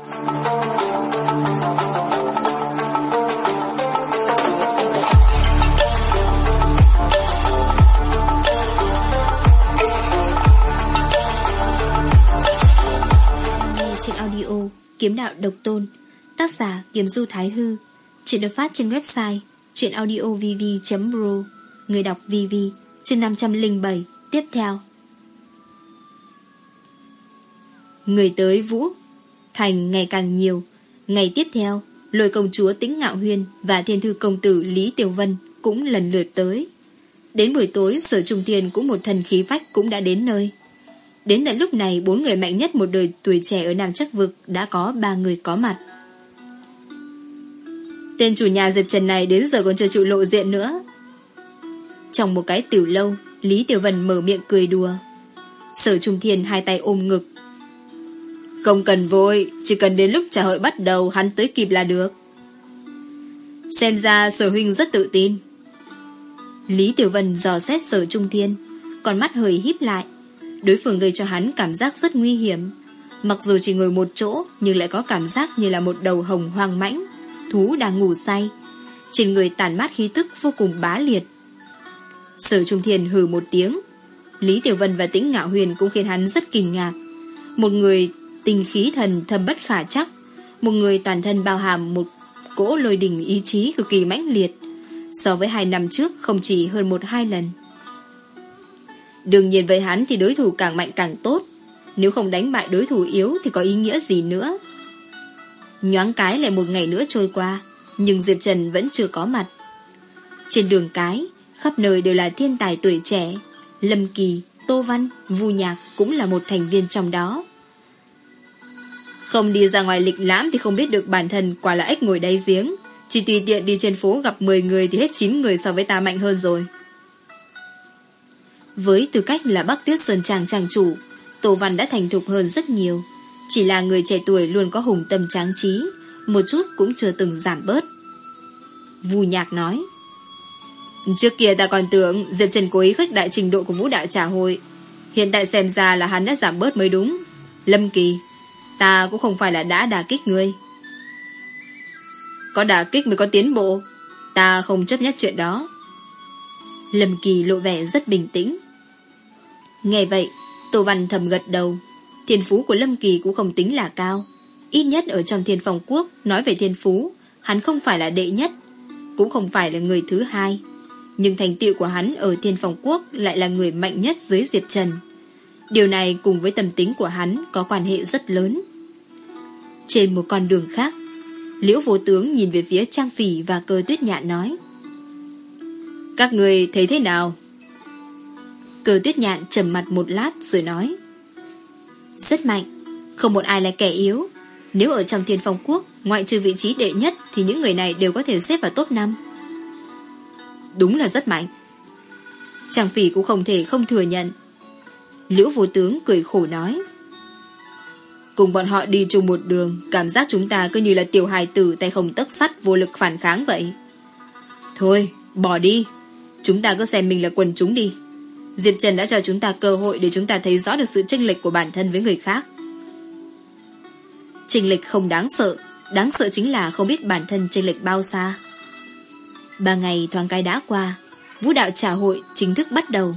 Trên audio Kiếm đạo độc tôn, Tác giả Kiếm Du Thái Hư. Chuyện được phát trên website Chuyện audio vv.ro Người đọc VV Chương 507 Tiếp theo. Người tới Vũ Thành ngày càng nhiều Ngày tiếp theo Lôi công chúa Tĩnh Ngạo Huyên Và thiên thư công tử Lý Tiểu Vân Cũng lần lượt tới Đến buổi tối Sở Trung Thiên cũng một thần khí vách Cũng đã đến nơi Đến tận lúc này bốn người mạnh nhất một đời tuổi trẻ ở Nam Chắc Vực đã có ba người có mặt. Tên chủ nhà Diệp Trần này đến giờ còn chưa chịu lộ diện nữa. Trong một cái tiểu lâu, Lý Tiểu Vân mở miệng cười đùa. Sở Trung Thiên hai tay ôm ngực. Không cần vội, chỉ cần đến lúc trả hội bắt đầu hắn tới kịp là được. Xem ra sở huynh rất tự tin. Lý Tiểu Vân dò xét sở Trung Thiên, còn mắt hơi híp lại. Đối phương gây cho hắn cảm giác rất nguy hiểm. Mặc dù chỉ ngồi một chỗ, nhưng lại có cảm giác như là một đầu hồng hoang mãnh, thú đang ngủ say. Trên người tàn mát khí tức vô cùng bá liệt. Sở Trung Thiên hừ một tiếng. Lý Tiểu Vân và Tĩnh Ngạo Huyền cũng khiến hắn rất kinh ngạc. Một người tình khí thần thâm bất khả chắc, một người toàn thân bao hàm một cỗ lôi đỉnh ý chí cực kỳ mãnh liệt. So với hai năm trước không chỉ hơn một hai lần. Đương nhiên với hắn thì đối thủ càng mạnh càng tốt. Nếu không đánh bại đối thủ yếu thì có ý nghĩa gì nữa. Nhoáng cái lại một ngày nữa trôi qua, nhưng Diệp Trần vẫn chưa có mặt. Trên đường cái, khắp nơi đều là thiên tài tuổi trẻ. Lâm Kỳ, Tô Văn, Vu Nhạc cũng là một thành viên trong đó. Không đi ra ngoài lịch lãm thì không biết được bản thân quả là ếch ngồi đáy giếng. Chỉ tùy tiện đi trên phố gặp 10 người thì hết 9 người so với ta mạnh hơn rồi. Với tư cách là Bắc Tuyết Sơn Tràng tràng chủ, Tô Văn đã thành thục hơn rất nhiều. Chỉ là người trẻ tuổi luôn có hùng tâm tráng trí, một chút cũng chưa từng giảm bớt. Vù Nhạc nói, Trước kia ta còn tưởng Diệp Trần cố ý khích đại trình độ của vũ đạo trả hội. Hiện tại xem ra là hắn đã giảm bớt mới đúng. Lâm Kỳ, ta cũng không phải là đã đả kích ngươi. Có đả kích mới có tiến bộ. Ta không chấp nhất chuyện đó. Lâm Kỳ lộ vẻ rất bình tĩnh. Nghe vậy, Tô Văn thầm gật đầu. Thiên phú của Lâm Kỳ cũng không tính là cao. Ít nhất ở trong thiên phòng quốc, nói về thiên phú, hắn không phải là đệ nhất, cũng không phải là người thứ hai. Nhưng thành tựu của hắn ở thiên phòng quốc lại là người mạnh nhất dưới Diệp Trần. Điều này cùng với tâm tính của hắn có quan hệ rất lớn. Trên một con đường khác, Liễu vô tướng nhìn về phía Trang Phỉ và cơ tuyết nhạn nói Các người thấy thế nào? Cơ tuyết nhạn trầm mặt một lát rồi nói Rất mạnh Không một ai là kẻ yếu. Nếu ở trong thiên phong quốc Ngoại trừ vị trí đệ nhất Thì những người này đều có thể xếp vào top 5 Đúng là rất mạnh. Trang phỉ cũng không thể không thừa nhận. Liễu vô tướng cười khổ nói Cùng bọn họ đi chung một đường, Cảm giác chúng ta cứ như là tiểu hài tử Tay không tất sắt, vô lực phản kháng vậy. Thôi, bỏ đi. Chúng ta cứ xem mình là quần chúng đi. Diệp Trần đã cho chúng ta cơ hội Để chúng ta thấy rõ được sự chênh lệch của bản thân với người khác. Chênh lệch không đáng sợ. Đáng sợ chính là không biết bản thân chênh lệch bao xa. Ba ngày thoáng cái đã qua, Vũ đạo trả hội chính thức bắt đầu.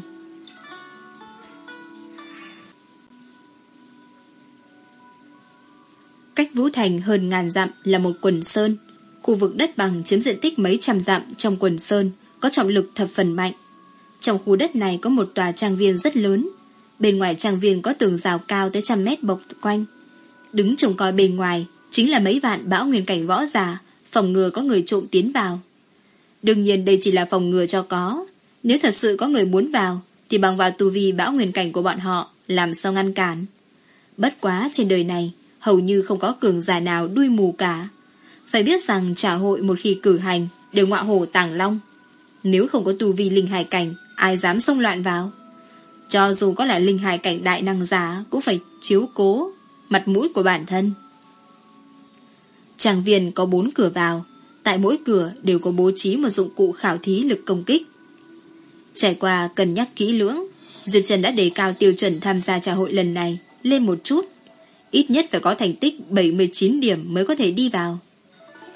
Cách Vũ Thành hơn ngàn dặm là một quần sơn. Khu vực đất bằng chiếm diện tích mấy trăm dặm trong quần sơn, có trọng lực thập phần mạnh. Trong khu đất này có một tòa trang viên rất lớn. Bên ngoài trang viên có tường rào cao tới trăm mét bọc quanh. Đứng trông coi bên ngoài chính là mấy vạn bão nguyên cảnh võ giả, phòng ngừa có người trộm tiến vào. Đương nhiên đây chỉ là phòng ngừa cho có. Nếu thật sự có người muốn vào, thì bằng vào tu vi bão nguyên cảnh của bọn họ, làm sao ngăn cản. Bất quá trên đời này, hầu như không có cường giả nào đuôi mù cả. Phải biết rằng trả hội một khi cử hành đều ngọa hổ tàng long. Nếu không có tu vi linh hải cảnh, ai dám xông loạn vào? Cho dù có là linh hải cảnh đại năng giả cũng phải chiếu cố mặt mũi của bản thân. Tràng viên có bốn cửa vào, tại mỗi cửa đều có bố trí một dụng cụ khảo thí lực công kích. Trải qua cân nhắc kỹ lưỡng, Diệp Trần đã đề cao tiêu chuẩn tham gia trà hội lần này lên một chút ít nhất phải có thành tích 79 điểm mới có thể đi vào.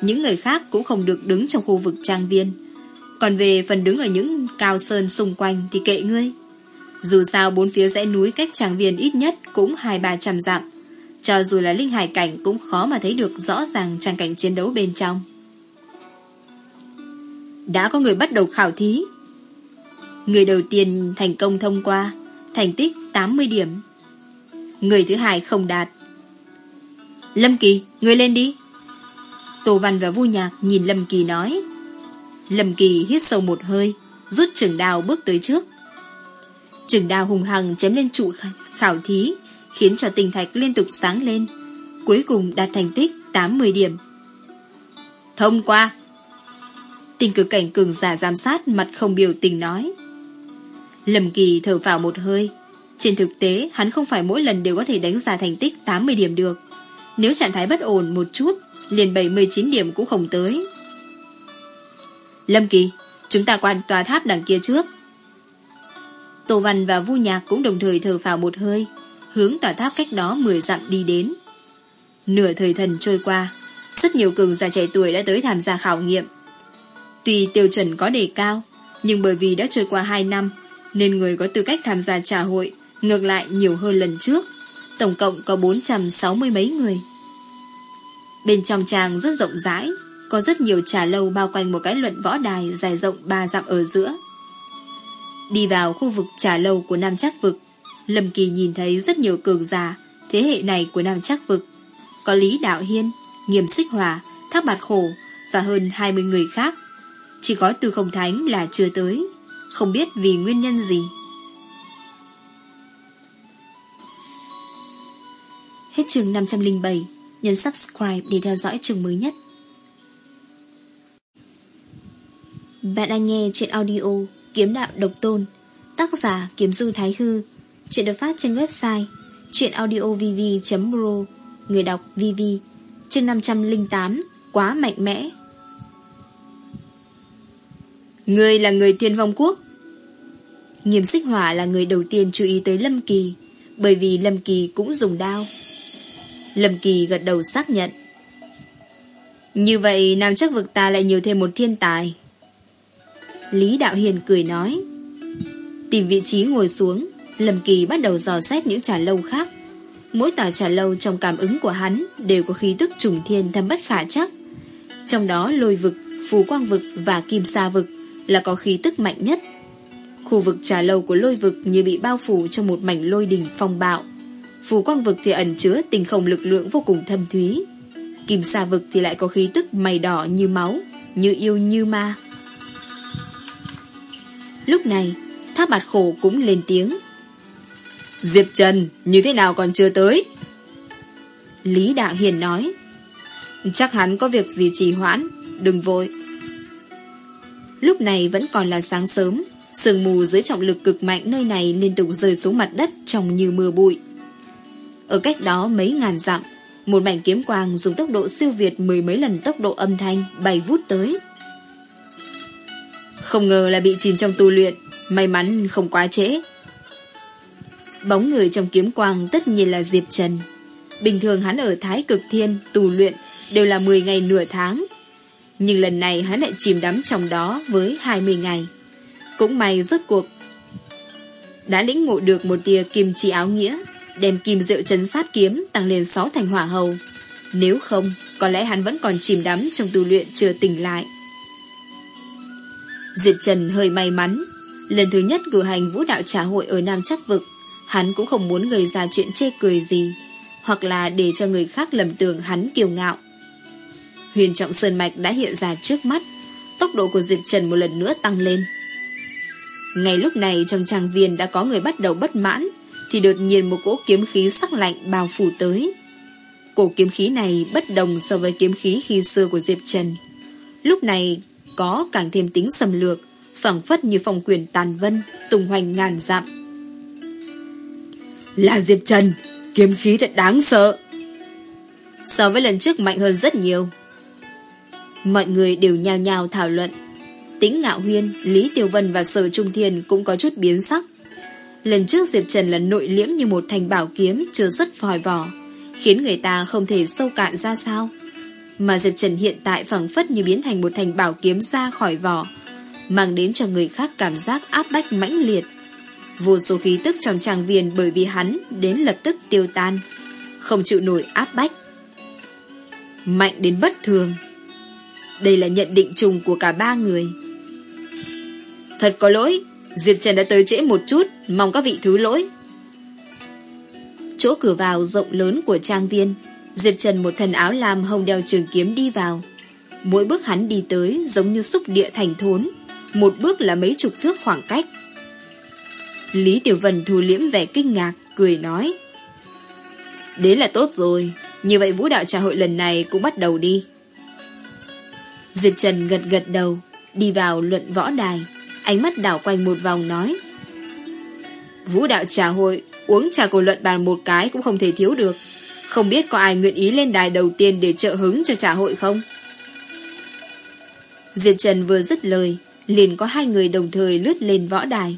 Những người khác cũng không được đứng trong khu vực trang viên. Còn về phần đứng ở những cao sơn xung quanh thì kệ ngươi. Dù sao bốn phía dãy núi cách trang viên ít nhất cũng hai ba trăm dặm. Cho dù là linh hải cảnh cũng khó mà thấy được rõ ràng trang cảnh chiến đấu bên trong. Đã có người bắt đầu khảo thí. Người đầu tiên thành công thông qua, thành tích 80 điểm. Người thứ hai không đạt. Lâm Kỳ, người lên đi. Tô Văn và Vu Nhạc nhìn Lâm Kỳ nói. Lâm Kỳ hít sâu một hơi, rút trường đào bước tới trước. Trường đào hùng hằng chém lên trụ khảo thí, khiến cho tình thạch liên tục sáng lên. Cuối cùng đạt thành tích 80 điểm. Thông qua. Tình cực cảnh cường giả giám sát mặt không biểu tình nói. Lâm Kỳ thở vào một hơi. Trên thực tế, hắn không phải mỗi lần đều có thể đánh giá thành tích 80 điểm được. Nếu trạng thái bất ổn một chút, liền 79 điểm cũng không tới. Lâm Kỳ, chúng ta qua tòa tháp đằng kia trước. Tô Văn và Vu Nhạc cũng đồng thời thở phào một hơi, hướng tòa tháp cách đó 10 dặm đi đến. Nửa thời thần trôi qua, rất nhiều cường giả trẻ tuổi đã tới tham gia khảo nghiệm. Tuy tiêu chuẩn có đề cao, nhưng bởi vì đã trôi qua 2 năm, nên người có tư cách tham gia trà hội ngược lại nhiều hơn lần trước. Tổng cộng có 460 mấy người. Bên trong tràng rất rộng rãi, có rất nhiều trà lâu bao quanh một cái luận võ đài dài rộng ba dặm ở giữa. Đi vào khu vực trà lâu của Nam trác Vực, Lâm Kỳ nhìn thấy rất nhiều cường già thế hệ này của Nam trác Vực. Có Lý Đạo Hiên, Nghiêm Xích Hòa, Thác Bạt Khổ và hơn 20 người khác. Chỉ có Từ Không Thánh là chưa tới, không biết vì nguyên nhân gì. Hết chương 507, nhấn subscribe để theo dõi chương mới nhất. Bạn đang nghe chuyện audio Kiếm Đạo Độc Tôn, tác giả Kiếm Du Thái Hư, chuyện được phát trên website chuyệnaudiovv.pro, người đọc VV, chương 508, Quá Mạnh Mẽ. Người là người thiên vong quốc. Nghiêm xích hỏa là người đầu tiên chú ý tới Lâm Kỳ, bởi vì Lâm Kỳ cũng dùng đao. Lâm Kỳ gật đầu xác nhận. Như vậy Nam chắc vực ta lại nhiều thêm một thiên tài. Lý Đạo Hiền cười nói. Tìm vị trí ngồi xuống, Lâm Kỳ bắt đầu dò xét những trà lâu khác. Mỗi tòa trà lâu trong cảm ứng của hắn đều có khí tức trùng thiên thâm bất khả chắc. Trong đó lôi vực, phù quang vực và kim sa vực là có khí tức mạnh nhất. Khu vực trà lâu của lôi vực như bị bao phủ trong một mảnh lôi đình phong bạo. Phù quang vực thì ẩn chứa tình không lực lượng vô cùng thâm thúy. Kim sa vực thì lại có khí tức mày đỏ như máu, như yêu như ma. Lúc này, tháp bạt khổ cũng lên tiếng. Diệp Trần, như thế nào còn chưa tới? Lý Đạo Hiền nói. Chắc hắn có việc gì trì hoãn, đừng vội. Lúc này vẫn còn là sáng sớm, sương mù dưới trọng lực cực mạnh nơi này liên tục rơi xuống mặt đất trong như mưa bụi. Ở cách đó mấy ngàn dặm, một mảnh kiếm quang dùng tốc độ siêu việt mười mấy lần tốc độ âm thanh bay vút tới. Không ngờ là bị chìm trong tu luyện, may mắn không quá trễ. Bóng người trong kiếm quang tất nhiên là Diệp Trần. Bình thường hắn ở Thái Cực Thiên tu luyện đều là 10 ngày nửa tháng. Nhưng lần này hắn lại chìm đắm trong đó với 20 ngày. Cũng may rốt cuộc đã lĩnh ngộ được một tia kim chi áo nghĩa đem kim rượu chấn sát kiếm tăng lên 6 thành hỏa hầu. Nếu không, có lẽ hắn vẫn còn chìm đắm trong tu luyện chưa tỉnh lại. Diệp Trần hơi may mắn. Lần thứ nhất cử hành vũ đạo trả hội ở Nam Chắc Vực, hắn cũng không muốn gây ra chuyện chê cười gì, hoặc là để cho người khác lầm tưởng hắn kiêu ngạo. Huyền Trọng Sơn Mạch đã hiện ra trước mắt, tốc độ của Diệp Trần một lần nữa tăng lên. Ngay lúc này trong trang viên đã có người bắt đầu bất mãn, thì đột nhiên một cỗ kiếm khí sắc lạnh bao phủ tới. Cổ kiếm khí này bất đồng so với kiếm khí khi xưa của Diệp Trần. Lúc này có càng thêm tính xâm lược, phẳng phất như phong quyền tàn vân, tung hoành ngàn dặm. Là Diệp Trần, kiếm khí thật đáng sợ. So với lần trước mạnh hơn rất nhiều. Mọi người đều nhao nhao thảo luận. Tính Ngạo Huyên, Lý Tiểu Vân và Sở Trung Thiên cũng có chút biến sắc. Lần trước Diệp Trần là nội liễm như một thành bảo kiếm chưa xuất vòi vỏ. khiến người ta không thể sâu cạn ra sao. Mà Diệp Trần hiện tại phẳng phất như biến thành một thành bảo kiếm ra khỏi vỏ, mang đến cho người khác cảm giác áp bách mãnh liệt. Vô số khí tức trong tràng viên bởi vì hắn đến lập tức tiêu tan, không chịu nổi áp bách. Mạnh đến bất thường. Đây là nhận định chung của cả ba người. Thật có lỗi, Diệp Trần đã tới trễ một chút, mong các vị thứ lỗi. Chỗ cửa vào rộng lớn của trang viên, Diệp Trần một thân áo lam hồng đeo trường kiếm đi vào. Mỗi bước hắn đi tới giống như xúc địa thành thốn, một bước là mấy chục thước khoảng cách. Lý Tiểu Vân thu liễm vẻ kinh ngạc, cười nói. Đến là tốt rồi, như vậy vũ đạo trà hội lần này cũng bắt đầu đi. Diệp Trần gật gật đầu, đi vào luận võ đài, ánh mắt đảo quanh một vòng nói. Vũ đạo trà hội, uống trà cổ luận bàn một cái cũng không thể thiếu được. Không biết có ai nguyện ý lên đài đầu tiên để trợ hứng cho trà hội không? Diệp Trần vừa dứt lời, liền có hai người đồng thời lướt lên võ đài.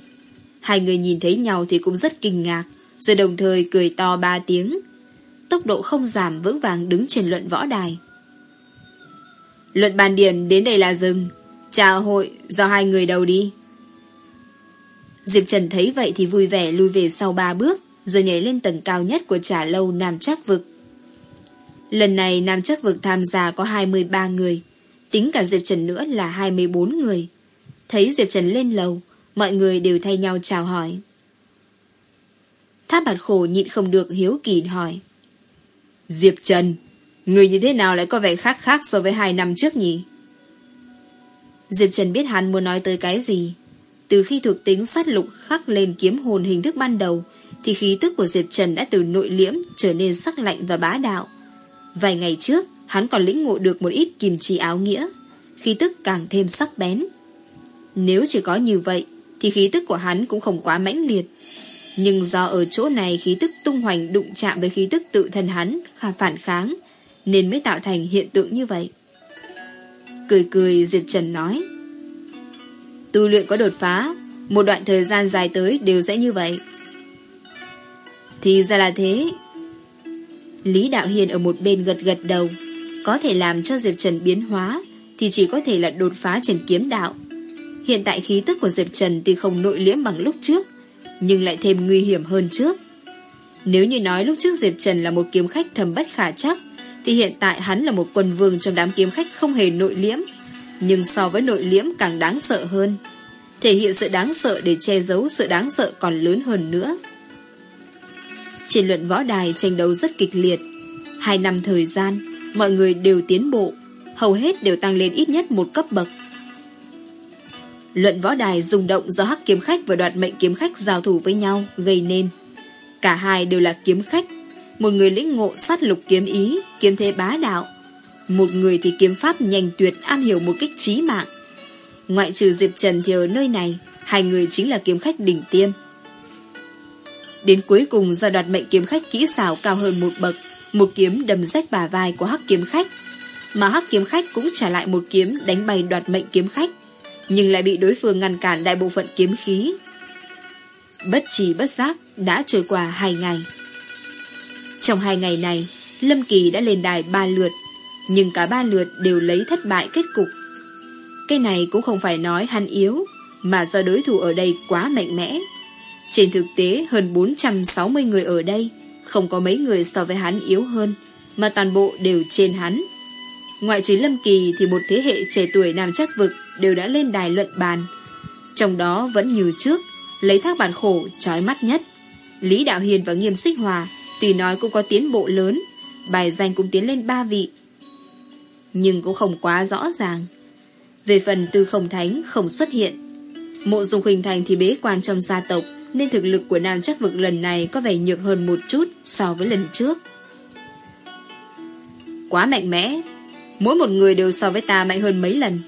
Hai người nhìn thấy nhau thì cũng rất kinh ngạc, rồi đồng thời cười to ba tiếng. Tốc độ không giảm vững vàng đứng trên luận võ đài. Luận bàn điển đến đây là dừng. Trà hội do hai người đầu đi. Diệp Trần thấy vậy thì vui vẻ lui về sau ba bước, rồi nhảy lên tầng cao nhất của trà lâu Nam Trác Vực. Lần này Nam Trác Vực tham gia có 23 người, tính cả Diệp Trần nữa là 24 người. Thấy Diệp Trần lên lầu, mọi người đều thay nhau chào hỏi. Tháp bạt khổ nhịn không được hiếu kỳ hỏi. Diệp Trần, người như thế nào lại có vẻ khác khác so với hai năm trước nhỉ? Diệp Trần biết hắn muốn nói tới cái gì. Từ khi thuộc tính sát lục khắc lên kiếm hồn hình thức ban đầu, thì khí tức của Diệp Trần đã từ nội liễm trở nên sắc lạnh và bá đạo. Vài ngày trước, hắn còn lĩnh ngộ được một ít kìm trì áo nghĩa, khí tức càng thêm sắc bén. Nếu chỉ có như vậy, thì khí tức của hắn cũng không quá mãnh liệt. Nhưng do ở chỗ này khí tức tung hoành đụng chạm với khí tức tự thân hắn khả phản kháng, nên mới tạo thành hiện tượng như vậy. Cười cười Diệp Trần nói Tu luyện có đột phá Một đoạn thời gian dài tới đều sẽ như vậy. Thì ra là thế. Lý Đạo Hiền ở một bên gật gật đầu Có thể làm cho Diệp Trần biến hóa Thì chỉ có thể là đột phá trên kiếm đạo. Hiện tại khí tức của Diệp Trần Tuy không nội liễm bằng lúc trước Nhưng lại thêm nguy hiểm hơn trước. Nếu như nói lúc trước Diệp Trần là một kiếm khách thầm bất khả chắc thì hiện tại hắn là một quân vương trong đám kiếm khách không hề nội liễm, nhưng so với nội liễm càng đáng sợ hơn. Thể hiện sự đáng sợ để che giấu sự đáng sợ còn lớn hơn nữa. Trên luận võ đài tranh đấu rất kịch liệt. Hai năm thời gian, mọi người đều tiến bộ, hầu hết đều tăng lên ít nhất một cấp bậc. Luận võ đài rung động do hắc kiếm khách và đoạt mệnh kiếm khách giao thủ với nhau gây nên. Cả hai đều là kiếm khách một người lĩnh ngộ sát lục kiếm ý, kiếm thế bá đạo. Một người thì kiếm pháp nhanh tuyệt, am hiểu một cách trí mạng. Ngoại trừ Diệp Trần thì ở nơi này, hai người chính là kiếm khách đỉnh tiêm. Đến cuối cùng do đoạt mệnh kiếm khách kỹ xảo cao hơn một bậc, một kiếm đâm rách bả vai của hắc kiếm khách. Mà hắc kiếm khách cũng trả lại một kiếm đánh bay đoạt mệnh kiếm khách, nhưng lại bị đối phương ngăn cản đại bộ phận kiếm khí. Bất trì bất giác đã trôi qua hai ngày. Trong hai ngày này, Lâm Kỳ đã lên đài ba lượt, nhưng cả ba lượt đều lấy thất bại kết cục. Cái này cũng không phải nói hắn yếu, mà do đối thủ ở đây quá mạnh mẽ. Trên thực tế, hơn 460 người ở đây, không có mấy người so với hắn yếu hơn, mà toàn bộ đều trên hắn. Ngoại trừ Lâm Kỳ thì một thế hệ trẻ tuổi nam chắc vực đều đã lên đài luận bàn. Trong đó vẫn như trước, lấy thác bản khổ trói mắt nhất. Lý Đạo Hiền và Nghiêm Xích Hòa tùy nói cũng có tiến bộ lớn Bài danh cũng tiến lên ba vị nhưng cũng không quá rõ ràng. Về phần tư không thánh không xuất hiện. Mộ dung huỳnh thành thì bế quan trong gia tộc, Nên thực lực của nam chắc vực lần này Có vẻ nhược hơn một chút So với lần trước. Quá mạnh mẽ. Mỗi một người đều so với ta mạnh hơn mấy lần.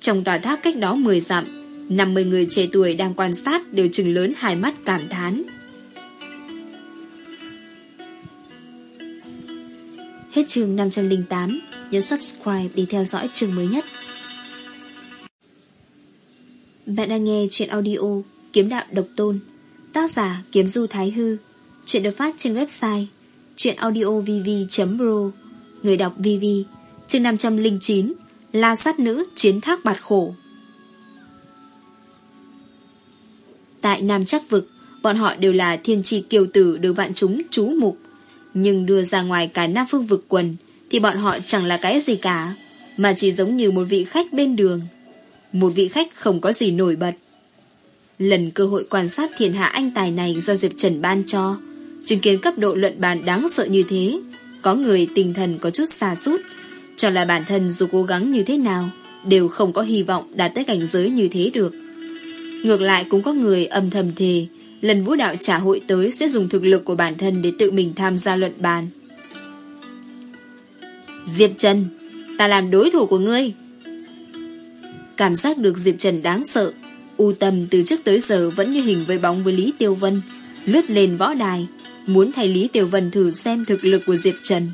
Trong tòa tháp cách đó 10 dặm 50 người trẻ tuổi đang quan sát Đều chừng lớn hai mắt cảm thán. Hết chương 508, nhấn subscribe để theo dõi chương mới nhất. Bạn đang nghe chuyện audio Kiếm Đạo Độc Tôn, tác giả Kiếm Du Thái Hư, chuyện được phát trên website Chuyện audio vv.pro Người đọc VV Chương 509 La sát nữ chiến thác bạt khổ. Tại Nam Chắc Vực Bọn họ đều là thiên tri kiều tử Được vạn chúng chú mục. Nhưng đưa ra ngoài cả Nam Phương Vực quần, Thì bọn họ chẳng là cái gì cả, Mà chỉ giống như một vị khách bên đường. Một vị khách không có gì nổi bật. Lần cơ hội quan sát thiên hạ anh tài này Do Diệp Trần ban cho, Chứng kiến cấp độ luận bàn đáng sợ như thế, Có người tinh thần có chút xa sút, Cho là bản thân dù cố gắng như thế nào, Đều không có hy vọng đạt tới cảnh giới như thế được. Ngược lại cũng có người âm thầm thề Lần vũ đạo trả hội tới Sẽ dùng thực lực của bản thân Để tự mình tham gia luận bàn. Diệp Trần, Ta làm đối thủ của ngươi. Cảm giác được Diệp Trần đáng sợ, U tâm từ trước tới giờ Vẫn như hình với bóng với Lý Tiêu Vân, Lướt lên võ đài, Muốn thay Lý tiêu Vân thử xem thực lực của Diệp Trần.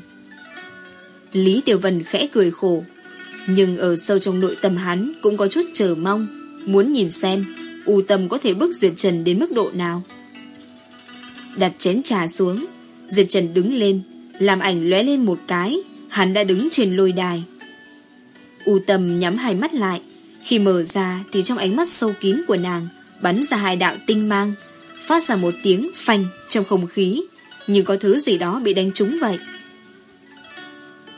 Lý Tiểu Vân khẽ cười khổ, Nhưng ở sâu trong nội tâm hắn Cũng có chút chờ mong, Muốn nhìn xem U tâm có thể bức Diệp Trần đến mức độ nào? Đặt chén trà xuống, Diệp Trần đứng lên, Làm ảnh lóe lên một cái, Hắn đã đứng trên lôi đài. U tâm nhắm hai mắt lại, Khi mở ra thì trong ánh mắt sâu kín của nàng Bắn ra hai đạo tinh mang, Phát ra một tiếng phanh trong không khí Nhưng có thứ gì đó bị đánh trúng vậy.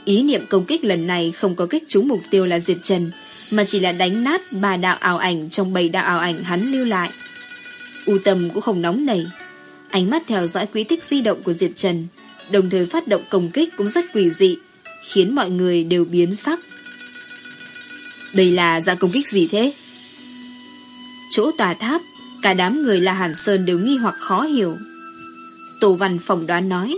Ý niệm công kích lần này Không có kích trúng mục tiêu là Diệp Trần mà chỉ là đánh nát ba đạo ảo ảnh Trong bầy đạo ảo ảnh hắn lưu lại. U tâm cũng không nóng nảy, Ánh mắt theo dõi quý tích di động của Diệp Trần, Đồng thời phát động công kích cũng rất quỷ dị, Khiến mọi người đều biến sắc. Đây là dạng công kích gì thế? Chỗ tòa tháp, Cả đám người là Hàn Sơn đều nghi hoặc khó hiểu. Tổ văn phỏng đoán nói,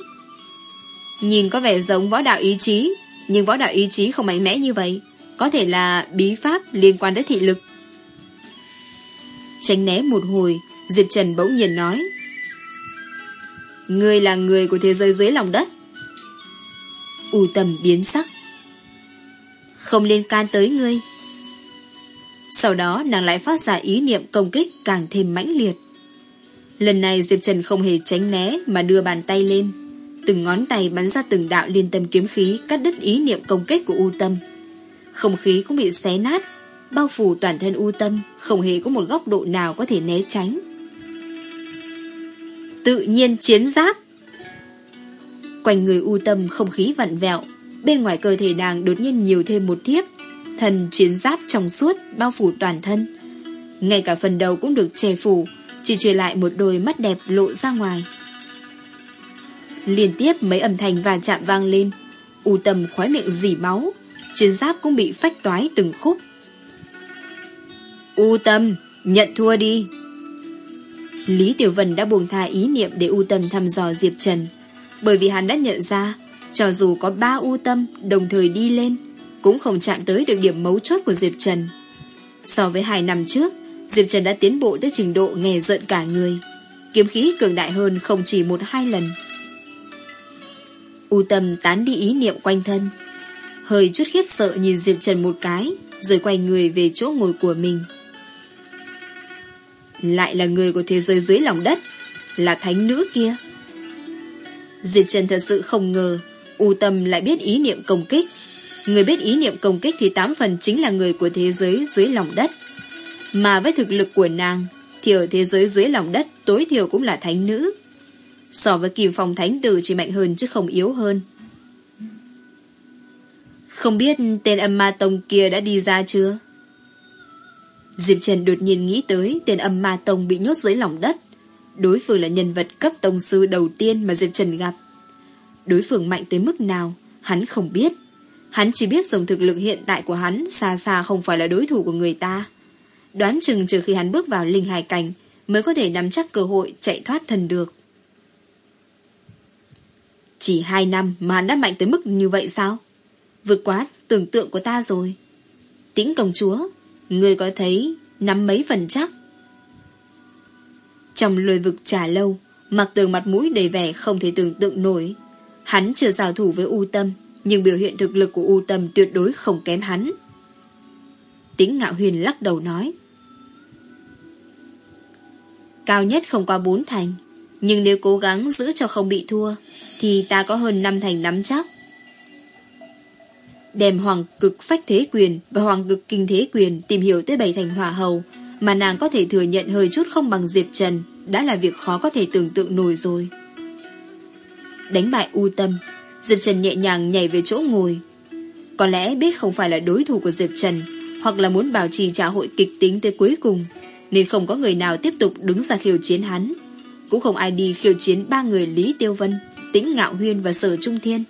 Nhìn có vẻ giống võ đạo ý chí, Nhưng võ đạo ý chí không mạnh mẽ như vậy. Có thể là bí pháp liên quan tới thị lực. Tránh né một hồi, Diệp Trần bỗng nhiên nói Người là người của thế giới dưới lòng đất. U tầm biến sắc, Không liên can tới ngươi. Sau đó, nàng lại phát ra ý niệm công kích càng thêm mãnh liệt. Lần này, Diệp Trần không hề tránh né Mà đưa bàn tay lên. Từng ngón tay bắn ra từng đạo liên tâm kiếm khí Cắt đứt ý niệm công kích của U Tâm. Không khí cũng bị xé nát, Bao phủ toàn thân U Tâm, Không hề có một góc độ nào có thể né tránh. Tự nhiên chiến giáp. Quanh người U Tâm không khí vặn vẹo, Bên ngoài cơ thể nàng đột nhiên nhiều thêm một thiếp. Thần chiến giáp trong suốt Bao phủ toàn thân. Ngay cả phần đầu cũng được che phủ, chỉ trừ lại một đôi mắt đẹp lộ ra ngoài. Liên tiếp mấy âm thanh va chạm vang lên. U tâm khói miệng dỉ máu Chiến giáp cũng bị phách toái từng khúc U tâm, Nhận thua đi Lý Tiểu Vân đã buông tha ý niệm Để U tâm thăm dò Diệp Trần Bởi vì hắn đã nhận ra, Cho dù có ba U tâm đồng thời đi lên, Cũng không chạm tới được điểm mấu chốt của Diệp Trần So với hai năm trước, Diệp Trần đã tiến bộ tới trình độ nghề giận cả người. Kiếm khí cường đại hơn không chỉ một hai lần. U tâm tán đi ý niệm quanh thân. Hơi chút khiếp sợ nhìn Diệp Trần một cái, rồi quay người về chỗ ngồi của mình. Lại là người của thế giới dưới lòng đất, là thánh nữ kia. Diệp Trần thật sự không ngờ, U tâm lại biết ý niệm công kích. Người biết ý niệm công kích thì tám phần chính là người của thế giới dưới lòng đất. Mà với thực lực của nàng Thì ở thế giới dưới lòng đất Tối thiểu cũng là thánh nữ So với kim phong thánh tử chỉ mạnh hơn chứ không yếu hơn không biết tên âm ma tông kia đã đi ra chưa? Diệp Trần đột nhiên nghĩ tới Tên âm ma tông bị nhốt dưới lòng đất. Đối phương là nhân vật cấp tông sư đầu tiên Mà Diệp Trần gặp. Đối phương mạnh tới mức nào, Hắn không biết. Hắn chỉ biết dùng thực lực hiện tại của hắn Xa xa không phải là đối thủ của người ta. Đoán chừng trừ khi hắn bước vào linh hài cảnh Mới có thể nắm chắc cơ hội chạy thoát thần được. Chỉ hai năm mà hắn đã mạnh tới mức như vậy sao? Vượt quá tưởng tượng của ta rồi. Tĩnh công chúa Người có thấy nắm mấy phần chắc? Trong lôi vực trả lâu Mặc tường mặt mũi đầy vẻ không thể tưởng tượng nổi. Hắn chưa giao thủ với U Tâm Nhưng biểu hiện thực lực của U Tâm tuyệt đối không kém hắn. Tĩnh ngạo huyền lắc đầu nói Cao nhất không qua bốn thành Nhưng nếu cố gắng giữ cho không bị thua, thì ta có hơn năm thành nắm chắc. Đem hoàng cực phách thế quyền và hoàng cực kinh thế quyền tìm hiểu tới bảy thành hỏa hầu, mà nàng có thể thừa nhận hơi chút không bằng Diệp Trần, đã là việc khó có thể tưởng tượng nổi rồi. Đánh bại U Tâm, Diệp Trần nhẹ nhàng nhảy về chỗ ngồi. Có lẽ biết không phải là đối thủ của Diệp Trần, hoặc là muốn bảo trì trả hội kịch tính tới cuối cùng, nên không có người nào tiếp tục đứng ra khiêu chiến hắn. Cũng không ai đi khiêu chiến ba người Lý Tiêu Vân, Tĩnh Ngạo Huyên và Sở Trung Thiên.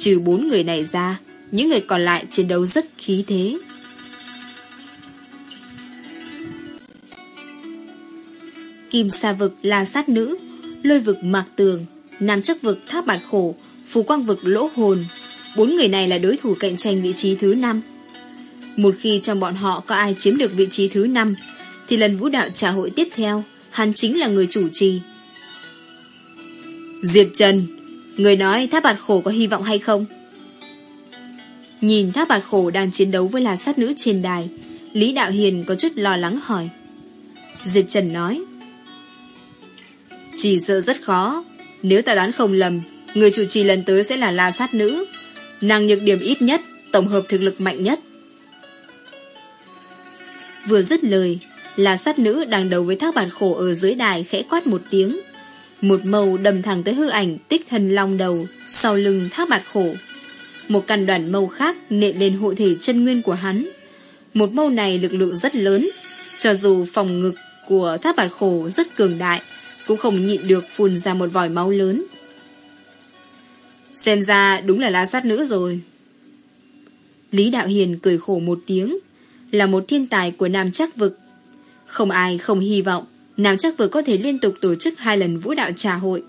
Trừ bốn người này ra, những người còn lại chiến đấu rất khí thế. Kim sa vực là sát nữ, lôi vực mạc tường, nam chắc vực tháp bạt khổ, phù quang vực lỗ hồn. Bốn người này là đối thủ cạnh tranh vị trí thứ năm. Một khi trong bọn họ có ai chiếm được vị trí thứ năm, thì lần vũ đạo trả hội tiếp theo, hắn chính là người chủ trì. Diệp Trần, người nói tháp bạt khổ có hy vọng hay không? Nhìn tháp bạt khổ đang chiến đấu với là sát nữ trên đài, Lý Đạo Hiền có chút lo lắng hỏi. Diệp Trần nói, Chỉ sợ rất khó, nếu ta đoán không lầm, người chủ trì lần tới sẽ là la sát nữ, nàng nhược điểm ít nhất, tổng hợp thực lực mạnh nhất. Vừa dứt lời, là sát nữ đang đấu với thác bản khổ ở dưới đài khẽ quát một tiếng. Một màu đầm thẳng tới hư ảnh tích thần long đầu, sau lưng thác bạt khổ. Một căn đoàn mâu khác nện lên hộ thể chân nguyên của hắn. Một mâu này lực lượng rất lớn, cho dù phòng ngực của thác bạt khổ rất cường đại, cũng không nhịn được phun ra một vòi máu lớn. Xem ra đúng là lá sát nữ rồi. Lý Đạo Hiền cười khổ một tiếng, là một thiên tài của Nam Chắc Vực. Không ai không hy vọng Nam Chắc Vực có thể liên tục tổ chức hai lần vũ đạo trà hội.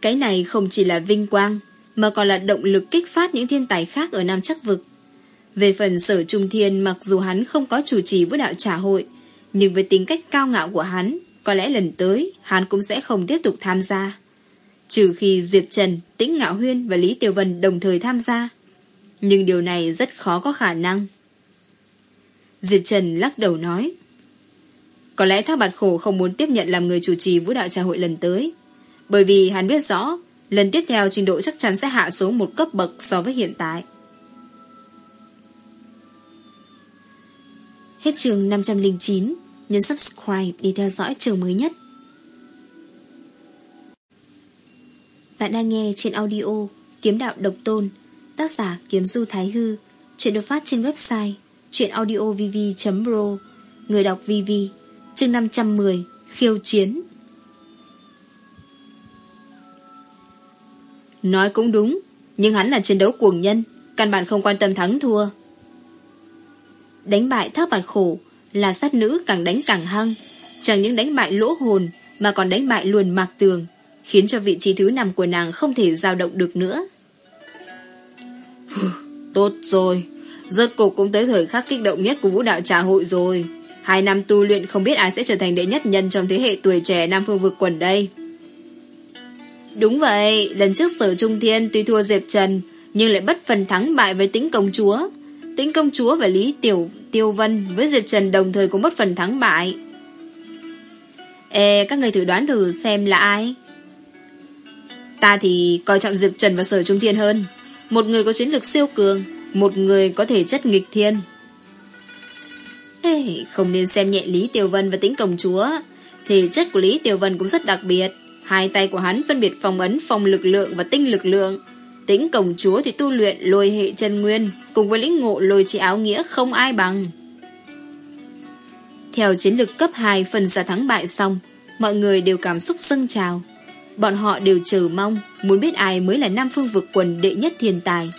Cái này không chỉ là vinh quang, mà còn là động lực kích phát những thiên tài khác ở Nam Chắc Vực. Về phần sở Trung Thiên mặc dù hắn không có chủ trì vũ đạo trà hội, nhưng với tính cách cao ngạo của hắn, có lẽ lần tới hắn cũng sẽ không tiếp tục tham gia. Trừ khi Diệp Trần, Tĩnh Ngạo Huyên và Lý Tiểu Vân đồng thời tham gia. Nhưng điều này rất khó có khả năng. Diệp Trần lắc đầu nói. Có lẽ Thác Bạt Khổ không muốn tiếp nhận làm người chủ trì vũ đạo trà hội lần tới. Bởi vì hắn biết rõ, lần tiếp theo trình độ chắc chắn sẽ hạ xuống một cấp bậc so với hiện tại. Hết trường 509, nhấn subscribe để theo dõi trường mới nhất. Bạn đang nghe trên audio Kiếm Đạo Độc Tôn, tác giả Kiếm Du Thái Hư, chuyện được phát trên website chuyenaudiovv.pro, người đọc VV, chương 510, khiêu chiến. Nói cũng đúng, nhưng hắn là chiến đấu cuồng nhân, căn bản không quan tâm thắng thua. Đánh bại thác bạt khổ là sát nữ càng đánh càng hăng, chẳng những đánh bại lỗ hồn mà còn đánh bại luồn mạc tường, khiến cho vị trí thứ năm của nàng không thể dao động được nữa. Tốt rồi, rốt cuộc cũng tới thời khắc kích động nhất của vũ đạo trà hội rồi. Hai năm tu luyện không biết ai sẽ trở thành đệ nhất nhân trong thế hệ tuổi trẻ Nam Phương vực quần đây. Đúng vậy, lần trước sở Trung Thiên tuy thua Diệp Trần, nhưng lại bất phần thắng bại với tính công chúa. Tính công chúa và Lý Tiểu Tiêu Vân với Diệp Trần đồng thời cũng bất phần thắng bại. Ê, các người thử đoán thử xem là ai? Ta thì coi trọng Diệp Trần và Sở Trung Thiên hơn. Một người có chiến lược siêu cường, một người có thể chất nghịch thiên. Không nên xem nhẹ Lý Tiểu Vân và tính công chúa. Thể chất của Lý Tiểu Vân cũng rất đặc biệt. Hai tay của hắn phân biệt phong ấn phong lực lượng và tinh lực lượng. Tính công chúa thì tu luyện lôi hệ chân nguyên, cùng với lĩnh ngộ lôi chi áo nghĩa không ai bằng. Theo chiến lược cấp 2 phần ra thắng bại xong, mọi người đều cảm xúc dâng trào. Bọn họ đều chờ mong, muốn biết ai mới là Nam Phương vực quần đệ nhất thiên tài.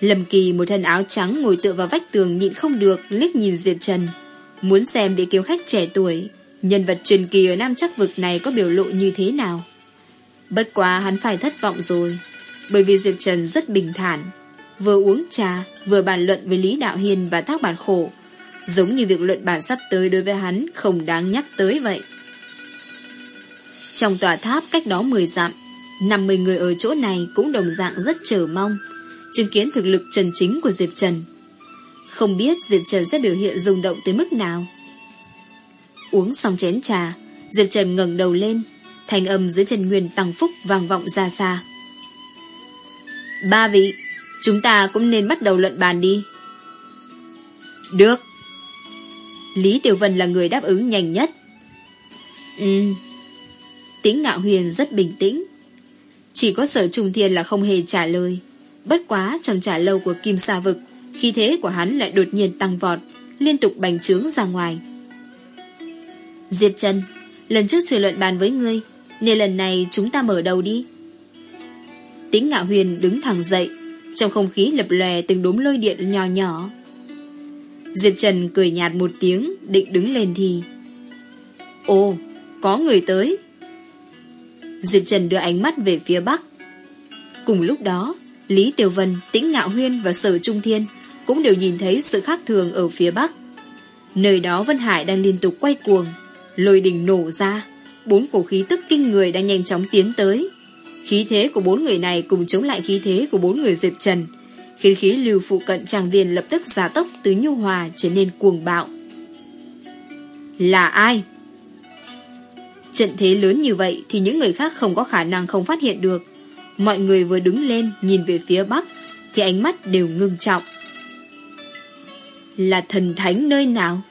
Lâm Kỳ một thân áo trắng ngồi tựa vào vách tường nhịn không được liếc nhìn Diệp Trần. Muốn xem vị kiều khách trẻ tuổi, nhân vật truyền kỳ ở Nam chắc vực này có biểu lộ như thế nào. Bất quá hắn phải thất vọng rồi, bởi vì Diệp Trần rất bình thản. Vừa uống trà, vừa bàn luận với Lý Đạo Hiền và Thác Bản Khổ. Giống như việc luận bản sắp tới đối với hắn không đáng nhắc tới vậy. Trong tòa tháp cách đó 10 dặm, 50 người ở chỗ này cũng đồng dạng rất chờ mong chứng kiến thực lực trần chính của Diệp Trần. Không biết Diệp Trần sẽ biểu hiện rung động tới mức nào. Uống xong chén trà, Diệp Trần ngẩng đầu lên, thành âm dưới trần nguyên tăng phúc vang vọng ra xa. Ba vị, chúng ta cũng nên bắt đầu luận bàn đi. Được. Lý Tiểu Vân là người đáp ứng nhanh nhất. Ừ. Tính ngạo huyền rất bình tĩnh. Chỉ có sở trùng thiên là không hề trả lời. Bất quá trong trả lâu của Kim Sa Vực, khi thế của hắn lại đột nhiên tăng vọt, liên tục bành trướng ra ngoài. Diệp Trần, lần trước trừ luận bàn với ngươi, nên lần này chúng ta mở đầu đi. Tính ngạo huyền đứng thẳng dậy, trong không khí lập lòe từng đốm lôi điện nhỏ nhỏ. Diệp Trần cười nhạt một tiếng, định đứng lên thì... Ồ, có người tới. Diệp Trần đưa ánh mắt về phía bắc. Cùng lúc đó, Lý Tiểu Vân, Tĩnh Ngạo Huyên và Sở Trung Thiên cũng đều nhìn thấy sự khác thường ở phía bắc. Nơi đó Vân Hải đang liên tục quay cuồng, lôi đình nổ ra, bốn cổ khí tức kinh người đang nhanh chóng tiến tới. Khí thế của bốn người này cùng chống lại khí thế của bốn người Diệp Trần, khiến khí lưu phụ cận tràng viên lập tức gia tốc từ nhu hòa trở nên cuồng bạo. Là ai? Trận thế lớn như vậy thì những người khác không có khả năng không phát hiện được. Mọi người vừa đứng lên nhìn về phía bắc thì ánh mắt đều ngưng trọng. Là thần thánh nơi nào?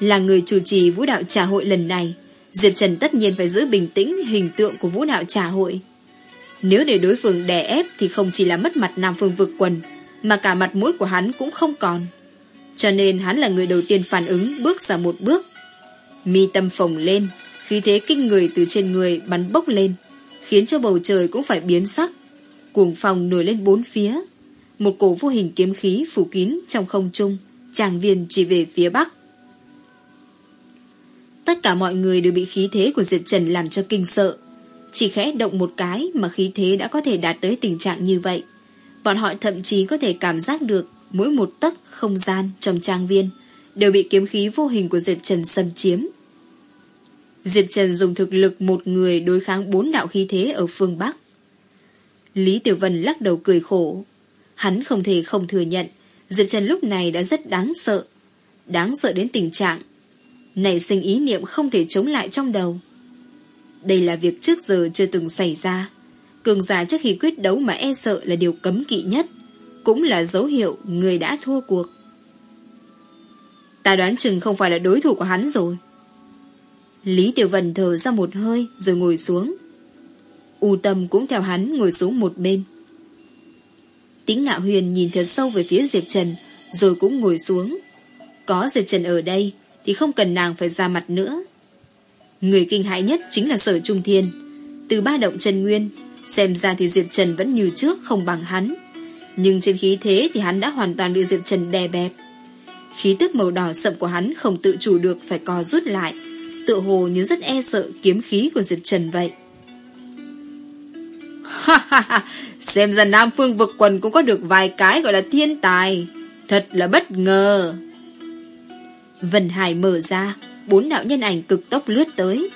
Là người chủ trì vũ đạo trà hội lần này, Diệp Trần tất nhiên phải giữ bình tĩnh hình tượng của vũ đạo trà hội. Nếu để đối phương đè ép thì không chỉ là mất mặt Nam Phương vực quần, mà cả mặt mũi của hắn cũng không còn. Cho nên hắn là người đầu tiên phản ứng bước ra một bước. Mi tâm phồng lên, khí thế kinh người từ trên người bắn bốc lên, khiến cho bầu trời cũng phải biến sắc. Cuồng phòng nổi lên bốn phía. Một cổ vô hình kiếm khí phủ kín trong không trung, tràng viên chỉ về phía bắc. Tất cả mọi người đều bị khí thế của Diệp Trần làm cho kinh sợ. Chỉ khẽ động một cái mà khí thế đã có thể đạt tới tình trạng như vậy. Bọn họ thậm chí có thể cảm giác được mỗi một tấc không gian trong trang viên đều bị kiếm khí vô hình của Diệp Trần xâm chiếm. Diệp Trần dùng thực lực một người đối kháng bốn đạo khí thế ở phương Bắc. Lý Tiểu Vân lắc đầu cười khổ. Hắn không thể không thừa nhận Diệp Trần lúc này đã rất đáng sợ. Đáng sợ đến tình trạng nảy sinh ý niệm không thể chống lại trong đầu. Đây là việc trước giờ chưa từng xảy ra. Cường giả trước khi quyết đấu mà e sợ là điều cấm kỵ nhất, cũng là dấu hiệu người đã thua cuộc. Ta đoán chừng không phải là đối thủ của hắn rồi. Lý Tiểu Vân thở ra một hơi rồi ngồi xuống. U Tâm cũng theo hắn ngồi xuống một bên. Tính ngạo huyền nhìn thật sâu về phía Diệp Trần rồi cũng ngồi xuống. Có Diệp Trần ở đây thì không cần nàng phải ra mặt nữa. Người kinh hãi nhất chính là sở trung thiên. Từ ba động Trần Nguyên, xem ra thì Diệp Trần vẫn như trước không bằng hắn. Nhưng trên khí thế thì hắn đã hoàn toàn bị Diệp Trần đè bẹp. Khí tức màu đỏ sậm của hắn không tự chủ được phải co rút lại, tự hồ như rất e sợ kiếm khí của Diệp Trần vậy. Ha ha ha, xem ra Nam Phương vực quần cũng có được vài cái gọi là thiên tài. Thật là bất ngờ. Vân Hải mở ra, bốn đạo nhân ảnh cực tốc lướt tới.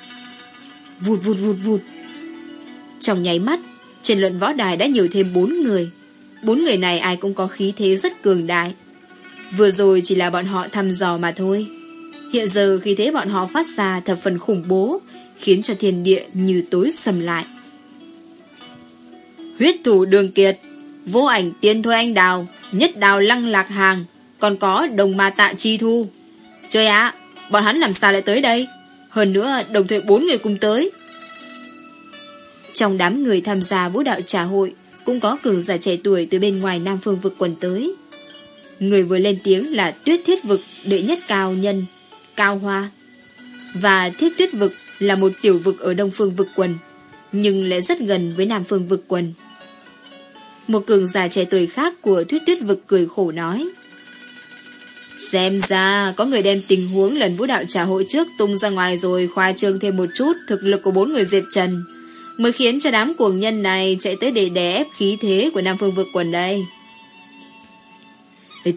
Vụt vụt vụt vụt. Trong nháy mắt, trên luận võ đài đã nhiều thêm bốn người. Bốn người này ai cũng có khí thế rất cường đại. Vừa rồi chỉ là bọn họ thăm dò mà thôi. Hiện giờ khi thế bọn họ phát ra thập phần khủng bố, khiến cho thiên địa như tối sầm lại. Huyết thủ đường kiệt, vô ảnh tiên thôi anh đào, nhất đào lăng lạc hàng, còn có đồng ma tạ chi thu. Chơi ạ, bọn hắn làm sao lại tới đây? Hơn nữa, đồng thời bốn người cùng tới. Trong đám người tham gia vũ đạo trà hội, cũng có cường giả trẻ tuổi từ bên ngoài Nam Phương vực quần tới. Người vừa lên tiếng là tuyết thiết vực đệ nhất cao nhân, cao hoa. Và thiết tuyết vực là một tiểu vực ở Đông Phương vực quần, nhưng lại rất gần với Nam Phương vực quần. Một cường giả trẻ tuổi khác của thuyết tuyết vực cười khổ nói. Xem ra có người đem tình huống lần vũ đạo trả hội trước tung ra ngoài rồi khoa trương thêm một chút thực lực của bốn người diệt trần mới khiến cho đám cuồng nhân này chạy tới để đè ép khí thế của Nam Phương vực quần đây.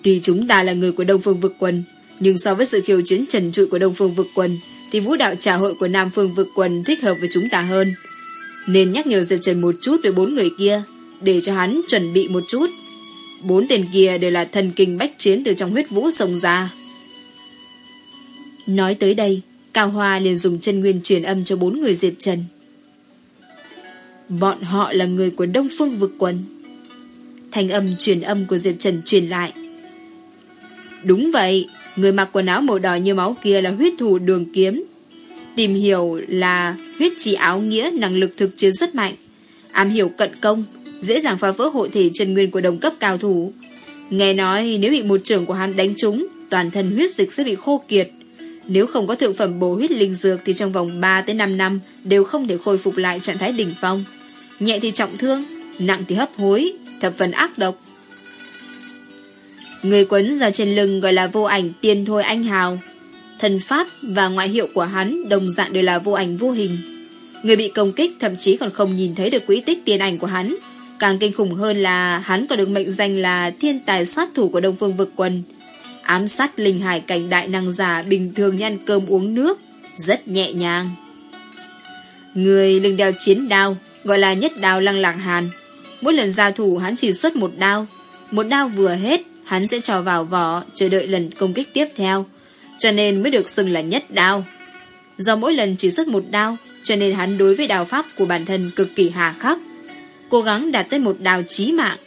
Tuy chúng ta là người của Đông Phương vực quần nhưng so với sự khiêu chiến trần trụi của Đông Phương vực quần thì vũ đạo trả hội của Nam Phương vực quần thích hợp với chúng ta hơn. Nên nhắc nhở diệt trần một chút với bốn người kia để cho hắn chuẩn bị một chút Bốn tên kia đều là thần kinh bách chiến từ trong huyết vũ sông ra. Nói tới đây, Cao Hoa liền dùng chân nguyên truyền âm cho bốn người diệt trần. Bọn họ là người của Đông Phương vực quần. Thành âm truyền âm của diệt trần truyền lại. Đúng vậy, người mặc quần áo màu đỏ như máu kia là huyết thủ đường kiếm. Tìm hiểu là huyết chỉ áo nghĩa năng lực thực chiến rất mạnh. Am hiểu cận công, dễ dàng phá vỡ hội thể chân nguyên của đồng cấp cao thủ. Nghe nói nếu bị một trưởng của hắn đánh trúng, toàn thân huyết dịch sẽ bị khô kiệt. Nếu không có thượng phẩm bổ huyết linh dược thì trong vòng 3 tới 5 năm đều không thể khôi phục lại trạng thái đỉnh phong. Nhẹ thì trọng thương, nặng thì hấp hối, thập phần ác độc. Người quấn ra trên lưng gọi là vô ảnh tiên thôi anh hào. Thần pháp và ngoại hiệu của hắn đồng dạng đều là vô ảnh vô hình. Người bị công kích thậm chí còn không nhìn thấy được quỹ tích tiền ảnh của hắn. Càng kinh khủng hơn là hắn còn được mệnh danh là thiên tài sát thủ của Đông Phương vực quân. Ám sát linh hải cảnh đại năng giả bình thường như ăn cơm uống nước, rất nhẹ nhàng. Người lưng đeo chiến đao, gọi là nhất đao lăng lạc hàn. Mỗi lần giao thủ hắn chỉ xuất một đao. Một đao vừa hết, hắn sẽ cho vào vỏ, chờ đợi lần công kích tiếp theo. Cho nên mới được xưng là nhất đao. Do mỗi lần chỉ xuất một đao, cho nên hắn đối với đao pháp của bản thân cực kỳ hà khắc. Cố gắng đạt tới một đao chí mạng.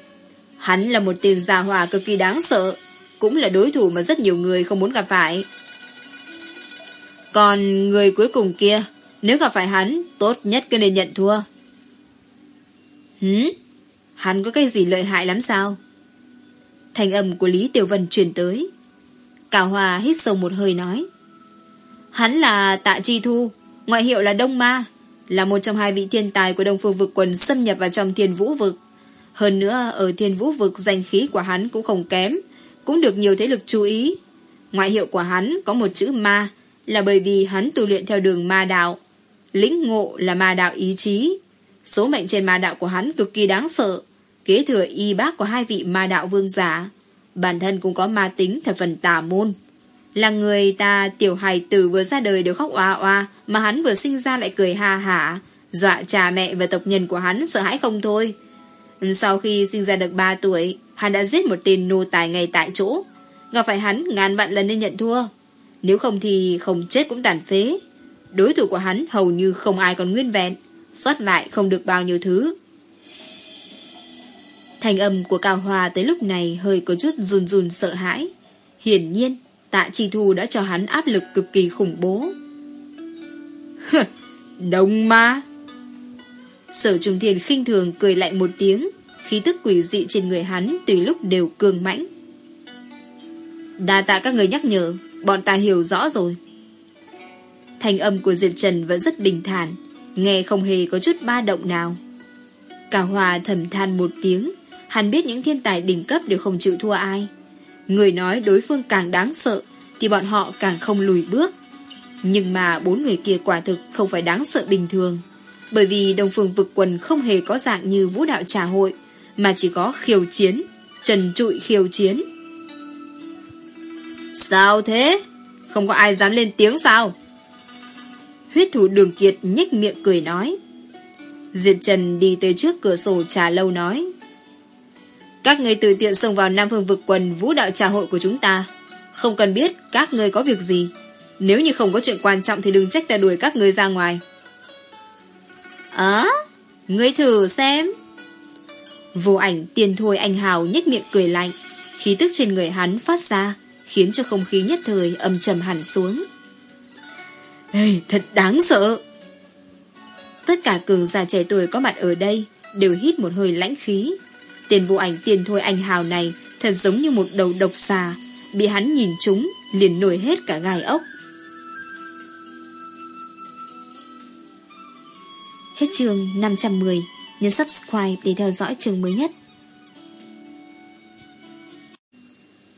Hắn là một tên già hòa cực kỳ đáng sợ, cũng là đối thủ mà rất nhiều người không muốn gặp phải. Còn người cuối cùng kia, nếu gặp phải hắn, tốt nhất cứ nên nhận thua. Hứ? Hắn có cái gì lợi hại lắm sao? Thành âm của Lý Tiểu Vân truyền tới. Cao Hòa hít sâu một hơi nói. Hắn là Tạ Chi Thu, ngoại hiệu là Đông Ma, là một trong hai vị thiên tài của Đông Phương vực quần xâm nhập vào trong thiên vũ vực. Hơn nữa, ở thiên vũ vực danh khí của hắn cũng không kém, cũng được nhiều thế lực chú ý. Ngoại hiệu của hắn có một chữ ma, là bởi vì hắn tu luyện theo đường ma đạo. Lĩnh ngộ là ma đạo ý chí. Số mệnh trên ma đạo của hắn cực kỳ đáng sợ, kế thừa y bác của hai vị ma đạo vương giả. Bản thân cũng có ma tính thập phần tà môn. Là người ta tiểu hài tử vừa ra đời đều khóc oa oa, mà hắn vừa sinh ra lại cười ha hả, dọa cha mẹ và tộc nhân của hắn sợ hãi không thôi. Sau khi sinh ra được 3 tuổi, hắn đã giết một tên nô tài ngay tại chỗ. Gặp phải hắn ngàn vạn lần nên nhận thua. Nếu không thì không chết cũng tàn phế. Đối thủ của hắn hầu như không ai còn nguyên vẹn, xuất lại không được bao nhiêu thứ. Thành âm của Cao Hòa tới lúc này hơi có chút run run sợ hãi. Hiển nhiên, tạ chi thu đã cho hắn áp lực cực kỳ khủng bố. Đông ma! Sở trùng thiền khinh thường cười lạnh một tiếng, khí tức quỷ dị trên người hắn tùy lúc đều cường mãnh. Đa tạ các người nhắc nhở, bọn ta hiểu rõ rồi. Thành âm của Diệp Trần vẫn rất bình thản, nghe không hề có chút ba động nào. Cả hòa thầm than một tiếng, hắn biết những thiên tài đỉnh cấp đều không chịu thua ai. Người nói đối phương càng đáng sợ, thì bọn họ càng không lùi bước. Nhưng mà bốn người kia quả thực không phải đáng sợ bình thường. Bởi vì đồng phương vực quần không hề có dạng như vũ đạo trà hội, mà chỉ có khiêu chiến, trần trụi khiêu chiến. Sao thế? Không có ai dám lên tiếng sao? Huyết thủ đường kiệt nhếch miệng cười nói. Diệp Trần đi tới trước cửa sổ trà lâu nói. Các người từ tiện xông vào Nam Phương vực quần vũ đạo trà hội của chúng ta. Không cần biết các người có việc gì. Nếu như không có chuyện quan trọng thì đừng trách ta đuổi các người ra ngoài. Á, ngươi thử xem. Vô ảnh tiền thôi anh Hào nhếch miệng cười lạnh. Khí tức trên người hắn phát ra, khiến cho không khí nhất thời âm trầm hẳn xuống. Ê, thật đáng sợ. Tất cả cường già trẻ tuổi có mặt ở đây đều hít một hơi lãnh khí. Tên vô ảnh tiền thôi anh Hào này thật giống như một đầu độc xà, bị hắn nhìn chúng liền nổi hết cả gai ốc. Hết chương 510, nhấn subscribe để theo dõi chương mới nhất.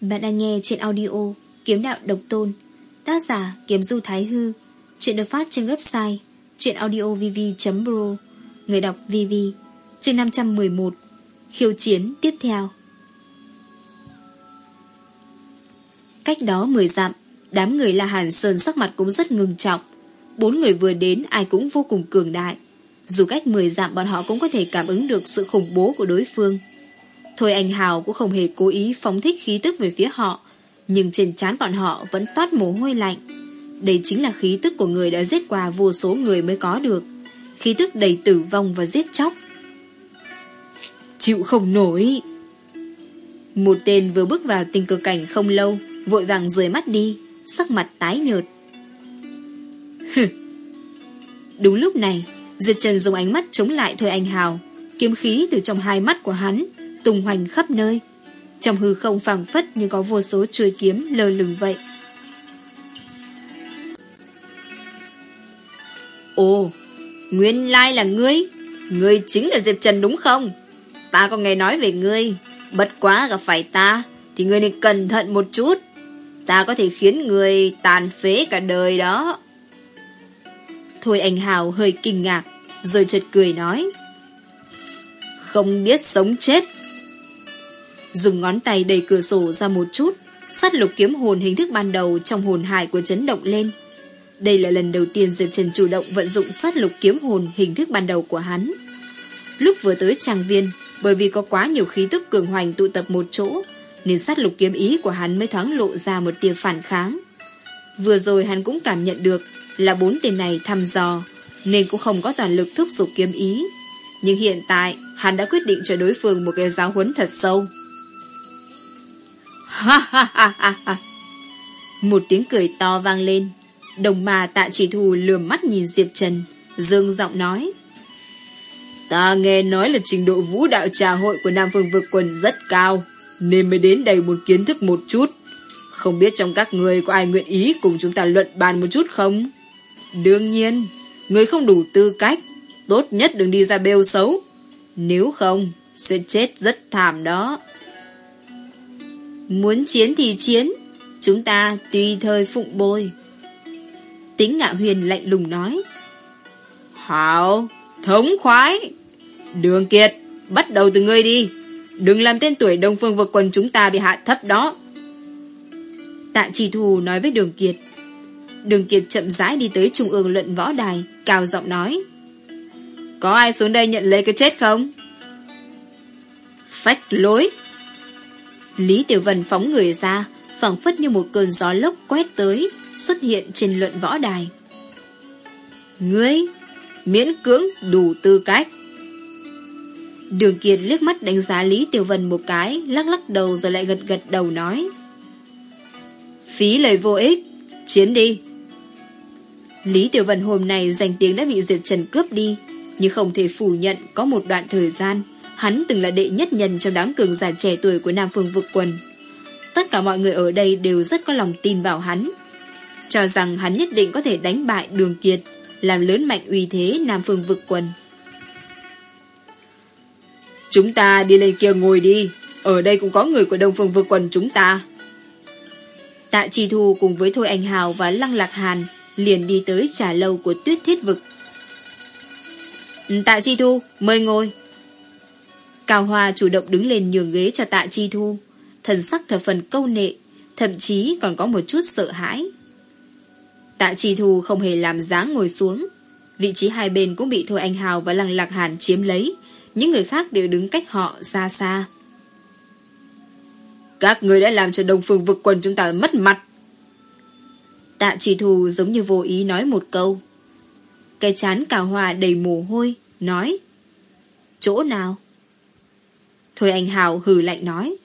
Bạn đang nghe trên audio Kiếm Đạo Độc Tôn, tác giả Kiếm Du Thái Hư, chuyện được phát trên website chuyenaudiovv.pro, người đọc VV, chương 511, khiêu chiến tiếp theo. Cách đó 10 dặm, đám người La Hàn Sơn sắc mặt cũng rất ngừng trọng. Bốn người vừa đến ai cũng vô cùng cường đại. Dù cách 10 dặm bọn họ cũng có thể cảm ứng được sự khủng bố của đối phương. Thôi anh Hào cũng không hề cố ý phóng thích khí tức về phía họ, nhưng trên trán bọn họ vẫn toát mồ hôi lạnh. đây chính là khí tức của người đã giết qua vô số người mới có được. Khí tức đầy tử vong và giết chóc. Chịu không nổi. Một tên vừa bước vào tình cờ cảnh không lâu, vội vàng rời mắt đi, sắc mặt tái nhợt. Đúng lúc này, Diệp Trần dùng ánh mắt chống lại Thôi Anh Hào, kiếm khí từ trong hai mắt của hắn, tung hoành khắp nơi. Trong hư không phẳng phất như có vô số chuôi kiếm lơ lửng vậy. Ồ, nguyên lai là ngươi. Ngươi chính là Diệp Trần đúng không? Ta có nghe nói về ngươi. Bất quá gặp phải ta, thì ngươi nên cẩn thận một chút. Ta có thể khiến người tàn phế cả đời đó. Thôi anh Hào hơi kinh ngạc, rồi chợt cười nói. Không biết sống chết. Dùng ngón tay đẩy cửa sổ ra một chút, sát lục kiếm hồn hình thức ban đầu trong hồn hải của chấn động lên. Đây là lần đầu tiên Diệp Trần chủ động vận dụng sát lục kiếm hồn hình thức ban đầu của hắn. Lúc vừa tới trang viên, bởi vì có quá nhiều khí tức cường hoành tụ tập một chỗ, nên sát lục kiếm ý của hắn mới thoáng lộ ra một tia phản kháng. Vừa rồi hắn cũng cảm nhận được là bốn tên này thăm dò, nên cũng không có toàn lực thúc giục kiếm ý. Nhưng hiện tại, hắn đã quyết định cho đối phương một cái giáo huấn thật sâu. Ha ha ha ha ha. Một tiếng cười to vang lên. Đồng mà tạ chỉ thù lườm mắt nhìn Diệp Trần, dương giọng nói. Ta nghe nói là trình độ vũ đạo trà hội của Nam Phương Vực quân rất cao, nên mới đến đây muốn kiến thức một chút. Không biết trong các người có ai nguyện ý cùng chúng ta luận bàn một chút không? Đương nhiên, người không đủ tư cách, tốt nhất đừng đi ra bêu xấu. Nếu không, sẽ chết rất thảm đó. Muốn chiến thì chiến, chúng ta tùy thời phụng bồi. Tính ngạo huyền lạnh lùng nói. Hảo, thống khoái. Đường Kiệt, bắt đầu từ ngươi đi. Đừng làm tên tuổi Đông Phương vực quần chúng ta bị hạ thấp đó. Tạ Chỉ Thù nói với Đường Kiệt. Đường Kiệt chậm rãi đi tới trung ương luận võ đài, cao giọng nói. Có ai xuống đây nhận lấy cái chết không? Phách lối. Lý Tiểu Vân phóng người ra, phẳng phất như một cơn gió lốc quét tới, xuất hiện trên luận võ đài. Ngươi, miễn cưỡng đủ tư cách. Đường Kiệt liếc mắt đánh giá Lý Tiểu Vân một cái, lắc lắc đầu rồi lại gật gật đầu nói. Phí lời vô ích, chiến đi. Lý Tiểu Vân hôm nay danh tiếng đã bị Diệp Trần cướp đi, nhưng không thể phủ nhận có một đoạn thời gian, hắn từng là đệ nhất nhân trong đám cường giả trẻ tuổi của Nam Phương vực quần. Tất cả mọi người ở đây đều rất có lòng tin vào hắn, cho rằng hắn nhất định có thể đánh bại Đường Kiệt, làm lớn mạnh uy thế Nam Phương vực quần. Chúng ta đi lên kia ngồi đi, ở đây cũng có người của Đông Phương vực quần chúng ta. Tạ Chi Thu cùng với Thôi Anh Hào và Lăng Lạc Hàn liền đi tới trà lâu của tuyết thiết vực. Tạ Chi Thu, mời ngồi. Cao Hoa chủ động đứng lên nhường ghế cho Tạ Chi Thu, thần sắc thờ phần câu nệ, thậm chí còn có một chút sợ hãi. Tạ Chi Thu không hề làm dáng ngồi xuống, vị trí hai bên cũng bị Thôi Anh Hào và Lăng Lạc Hàn chiếm lấy, những người khác đều đứng cách họ xa xa. Các người đã làm cho đồng Phương vực quần chúng ta mất mặt. Tạ chỉ thù giống như vô ý nói một câu. Cái chán cào hòa đầy mồ hôi, nói. Chỗ nào? Thôi anh Hào hừ lạnh nói.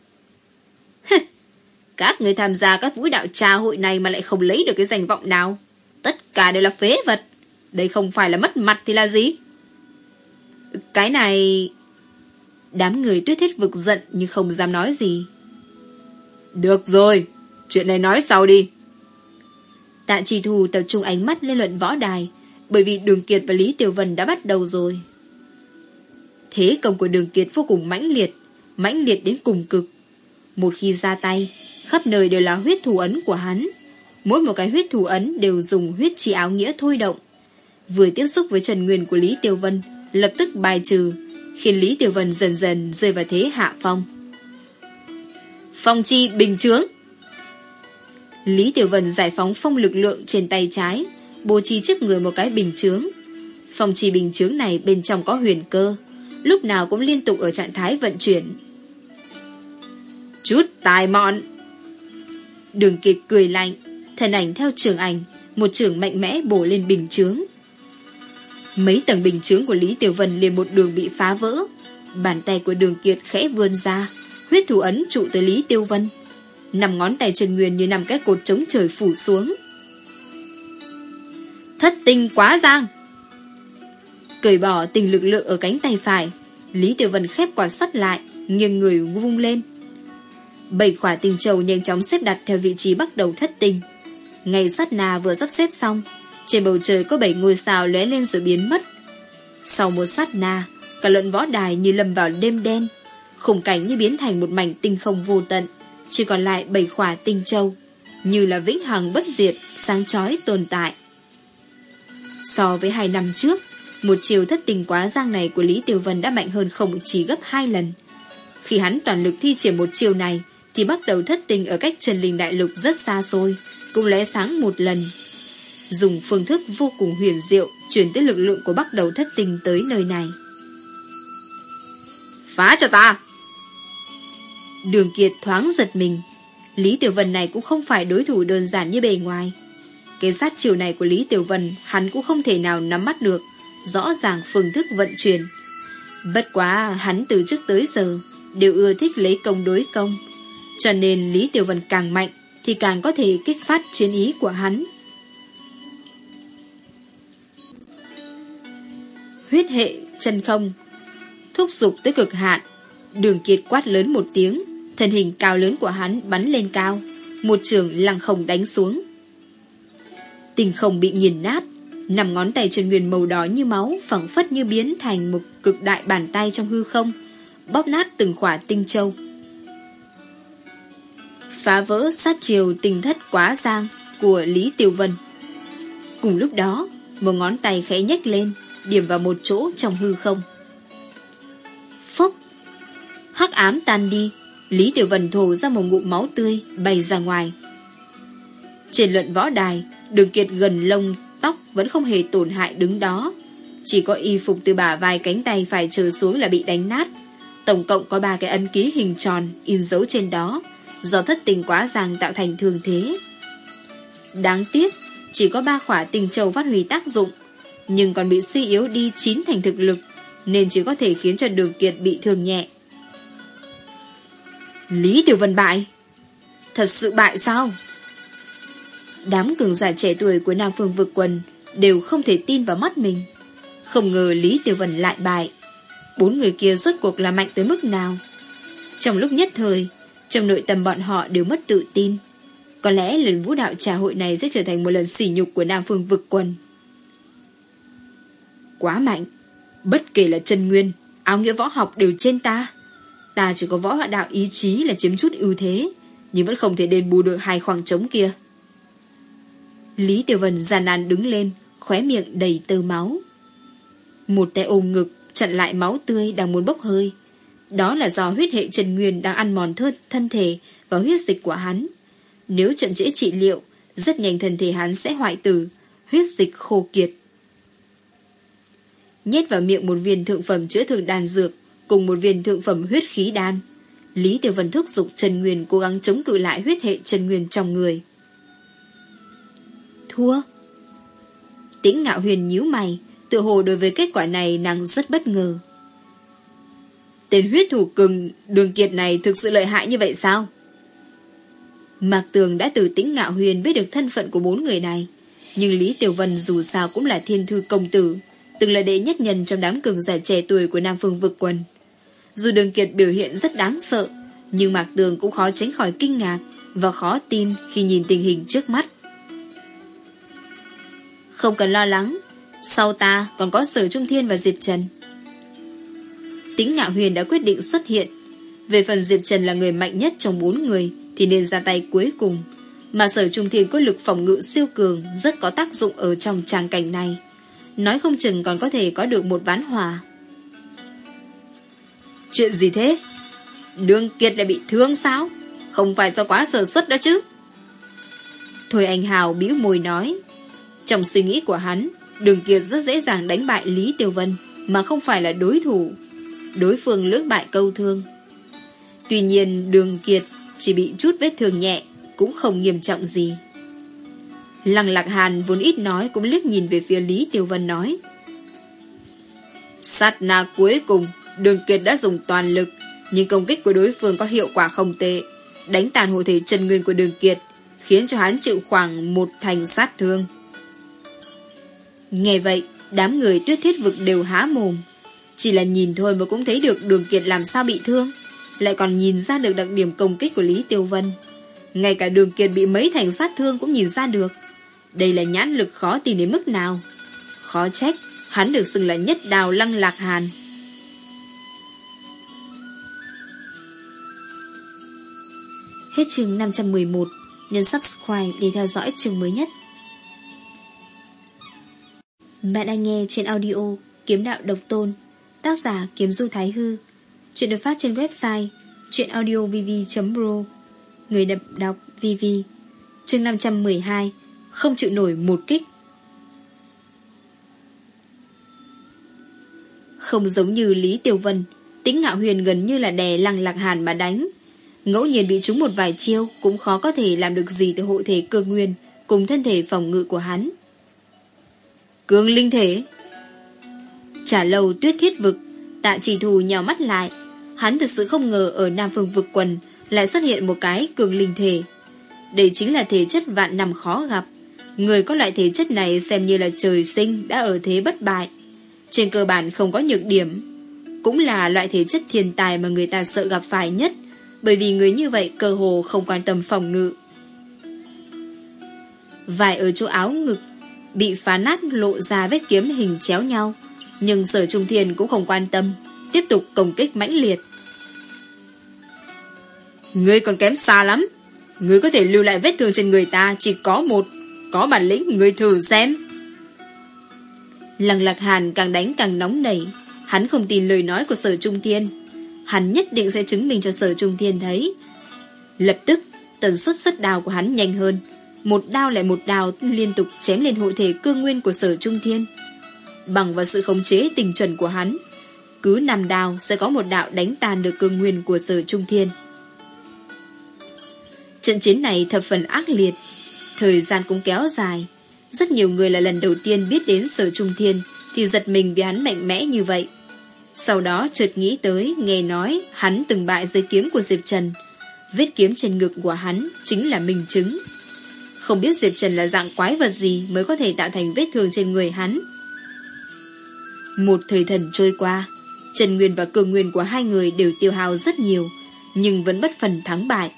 Các người tham gia các vũ đạo trà hội này mà lại không lấy được cái danh vọng nào. Tất cả đều là phế vật. Đây không phải là mất mặt thì là gì? Cái này... Đám người tuyết thiết vực giận nhưng không dám nói gì. Được rồi, chuyện này nói sau đi. Tạ trì thù tập trung ánh mắt lên luận võ đài, bởi vì Đường Kiệt và Lý Tiểu Vân đã bắt đầu rồi. Thế công của Đường Kiệt vô cùng mãnh liệt, mãnh liệt đến cùng cực. Một khi ra tay, khắp nơi đều là huyết thủ ấn của hắn. Mỗi một cái huyết thủ ấn đều dùng huyết chỉ áo nghĩa thôi động. Vừa tiếp xúc với Trần Nguyên của Lý Tiểu Vân, lập tức bài trừ, khiến Lý Tiểu Vân dần dần rơi vào thế hạ phong. Phong chi bình chướng. Lý Tiểu Vân giải phóng phong lực lượng trên tay trái, bố trí trước người một cái bình chướng. Phong chi bình chướng này bên trong có huyền cơ, lúc nào cũng liên tục ở trạng thái vận chuyển. Chút tài mọn. Đường kiệt cười lạnh, thân ảnh theo trường ảnh, một trường mạnh mẽ bổ lên bình chướng. Mấy tầng bình chướng của Lý Tiểu Vân liền một đường bị phá vỡ. Bàn tay của đường kiệt khẽ vươn ra, huyết thủ ấn trụ tới Lý Tiêu Vân. Nằm ngón tay Trần Nguyên như nằm cái cột chống trời phủ xuống. Thất tinh quá giang! Cởi bỏ tình lực lượng ở cánh tay phải, Lý Tiểu Vân khép quả sắt lại, nghiêng người vung lên. Bảy khỏa tinh châu nhanh chóng xếp đặt theo vị trí bắt đầu thất tinh. Ngày sát nà vừa sắp xếp xong, trên bầu trời có bảy ngôi sao lóe lên rồi biến mất. Sau một sát na, cả luận võ đài như lâm vào đêm đen, khung cảnh như biến thành một mảnh tinh không vô tận, chỉ còn lại bảy khỏa tinh châu, như là vĩnh hằng bất diệt, sáng chói tồn tại. So với hai năm trước, một chiều thất tình quá giang này của Lý Tiểu Vân đã mạnh hơn không chỉ gấp hai lần. Khi hắn toàn lực thi triển một chiều này, thì bắt đầu thất tình ở cách Trần Linh Đại Lục rất xa xôi, cũng lóe sáng một lần. Dùng phương thức vô cùng huyền diệu chuyển tới lực lượng của bắt đầu thất tình tới nơi này. Phá cho ta! Đường Kiệt thoáng giật mình. Lý Tiểu Vân này cũng không phải đối thủ đơn giản như bề ngoài. Cái sát chiều này của Lý Tiểu Vân hắn cũng không thể nào nắm bắt được rõ ràng phương thức vận chuyển. Bất quá hắn từ trước tới giờ đều ưa thích lấy công đối công. Cho nên Lý Tiểu Vân càng mạnh thì càng có thể kích phát chiến ý của hắn. Huyết hệ, chân không, Thúc dục tới cực hạn. Đường kiệt quát lớn một tiếng, Thân hình cao lớn của hắn bắn lên cao, Một trường lăng không đánh xuống. Tình không bị nghiền nát Nằm ngón tay Trần Nguyên màu đỏ như máu phẳng phất như biến thành một cực đại bàn tay trong hư không, Bóp nát từng khỏa tinh châu. Phá vỡ sát chiều tình thất quá giang Của Lý Tiểu Vân. Cùng lúc đó Một ngón tay khẽ nhếch lên Điểm vào một chỗ trong hư không. Phốc! Hắc ám tan đi Lý Tiểu Vân thổ ra một ngụm máu tươi Bay ra ngoài. Trên luận võ đài Đường kiệt gần lông tóc vẫn không hề tổn hại đứng đó. Chỉ có y phục từ bả vai cánh tay phải trở xuống là bị đánh nát. Tổng cộng có ba cái ấn ký hình tròn in dấu trên đó, do thất tình quá giang tạo thành thường thế. Đáng tiếc, chỉ có ba khỏa tình châu phát huy tác dụng, nhưng còn bị suy yếu đi chín thành thực lực, nên chỉ có thể khiến cho đường kiệt bị thương nhẹ. Lý Tiểu Vân bại? Thật sự bại sao? Đám cường giả trẻ tuổi của Nam Phương vực quần đều không thể tin vào mắt mình. Không ngờ Lý Tiểu Vân lại bại. Bốn người kia rốt cuộc là mạnh tới mức nào? Trong lúc nhất thời, trong nội tâm bọn họ đều mất tự tin. Có lẽ lần vũ đạo trà hội này sẽ trở thành một lần sỉ nhục của Nam Phương vực quần. Quá mạnh. Bất kể là chân nguyên, áo nghĩa võ học đều trên ta. Ta chỉ có võ đạo ý chí là chiếm chút ưu thế, nhưng vẫn không thể đền bù được hai khoảng trống kia. Lý Tiểu Vân giàn nàn đứng lên, khóe miệng đầy tơ máu. Một tay ôm ngực, chặn lại máu tươi đang muốn bốc hơi. Đó là do huyết hệ Trần Nguyên đang ăn mòn thơ, thân thể và huyết dịch của hắn. Nếu chậm trễ trị liệu, rất nhanh thân thể hắn sẽ hoại tử, huyết dịch khô kiệt. Nhét vào miệng một viên thượng phẩm chữa thường đan dược cùng một viên thượng phẩm huyết khí đan. Lý Tiểu Vân thúc giục Trần Nguyên cố gắng chống cự lại huyết hệ Trần Nguyên trong người. Thua. Tĩnh ngạo huyền nhíu mày, tự hồ đối với kết quả này nàng rất bất ngờ. Tên huyết thủ cường đường kiệt này thực sự lợi hại như vậy sao? Mạc Tường đã từ tĩnh ngạo huyền biết được thân phận của bốn người này. Nhưng Lý Tiểu Vân dù sao cũng là thiên thư công tử, từng là đệ nhất nhân trong đám cường giả trẻ tuổi của Nam Phương vực quân. Dù đường kiệt biểu hiện rất đáng sợ, nhưng Mạc Tường cũng khó tránh khỏi kinh ngạc và khó tin khi nhìn tình hình trước mắt. Không cần lo lắng Sau ta còn có Sở Trung Thiên và Diệp Trần Tính ngạo huyền đã quyết định xuất hiện. Về phần Diệp Trần là người mạnh nhất trong bốn người Thì nên ra tay cuối cùng. Mà Sở Trung Thiên có lực phòng ngự siêu cường Rất có tác dụng ở trong tràng cảnh này. Nói không chừng còn có thể có được một ván hòa. Chuyện gì thế? Đường Kiệt lại bị thương sao? Không phải do quá sở xuất đó chứ? Thôi anh Hào bĩu môi nói. Trong suy nghĩ của hắn, Đường Kiệt rất dễ dàng đánh bại Lý Tiêu Vân, mà không phải là đối thủ. Đối phương lưỡng bại câu thương. Tuy nhiên Đường Kiệt chỉ bị chút vết thương nhẹ, cũng không nghiêm trọng gì. Lăng lạc hàn vốn ít nói cũng liếc nhìn về phía Lý Tiêu Vân nói. Sát na cuối cùng, đường kiệt đã dùng toàn lực, nhưng công kích của đối phương có hiệu quả không tệ. Đánh tàn hộ thể chân nguyên của đường kiệt, khiến cho hắn chịu khoảng một thành sát thương. Nghe vậy, đám người tuyết thiết vực đều há mồm. Chỉ là nhìn thôi mà cũng thấy được đường kiệt làm sao bị thương, lại còn nhìn ra được đặc điểm công kích của Lý Tiêu Vân. Ngay cả đường kiệt bị mấy thành sát thương cũng nhìn ra được. Đây là nhãn lực khó tìm đến mức nào. Khó trách, hắn được xưng là nhất đào lăng lạc hàn. Hết chương 511, nhấn subscribe để theo dõi chương mới nhất. Bạn đang nghe trên audio Kiếm Đạo Độc Tôn, tác giả Kiếm Du Thái Hư. Chuyện được phát trên website chuyenaudiovv.pro Người đập đọc VV Chương 512 Không chịu nổi một kích. Không giống như Lý Tiểu Vân Tính ngạo huyền gần như là đè lăng lạc hàn mà đánh. Ngẫu nhiên bị trúng một vài chiêu Cũng khó có thể làm được gì từ hộ thể cơ nguyên Cùng thân thể phòng ngự của hắn. Cương linh thể! Trả lâu tuyết thiết vực Tạ chỉ thù nhào mắt lại. Hắn thực sự không ngờ ở Nam Phương vực quần Lại xuất hiện một cái cường linh thể. Đây chính là thể chất vạn năm khó gặp. Người có loại thể chất này xem như là trời sinh đã ở thế bất bại. Trên cơ bản không có nhược điểm. Cũng là loại thể chất thiên tài mà người ta sợ gặp phải nhất, bởi vì người như vậy cơ hồ không quan tâm phòng ngự. Vài ở chỗ áo ngực bị phá nát lộ ra vết kiếm hình chéo nhau, nhưng sở trung thiên cũng không quan tâm, tiếp tục công kích mãnh liệt. Ngươi còn kém xa lắm, ngươi có thể lưu lại vết thương trên người ta chỉ có một, có bản lĩnh ngươi thử xem. Lăng lạc hàn càng đánh càng nóng nảy. Hắn không tin lời nói của sở trung thiên. Hắn nhất định sẽ chứng minh cho sở trung thiên thấy. Lập tức Tần suất xuất đào của hắn nhanh hơn. Một đao lại một đào liên tục chém lên hội thể cương nguyên của sở trung thiên. Bằng vào sự khống chế tình chuẩn của hắn. Cứ nằm đào sẽ có một đạo đánh tàn được cương nguyên của sở trung thiên. Trận chiến này thập phần ác liệt, Thời gian cũng kéo dài. Rất nhiều người là lần đầu tiên biết đến sở trung thiên Thì giật mình vì hắn mạnh mẽ như vậy. Sau đó chợt nghĩ tới, Nghe nói hắn từng bại dưới kiếm của Diệp Trần. Vết kiếm trên ngực của hắn Chính là minh chứng. Không biết Diệp Trần là dạng quái vật gì Mới có thể tạo thành vết thương trên người hắn. Một thời thần trôi qua Trần Nguyên và Cường Nguyên của hai người Đều tiêu hao rất nhiều Nhưng vẫn bất phần thắng bại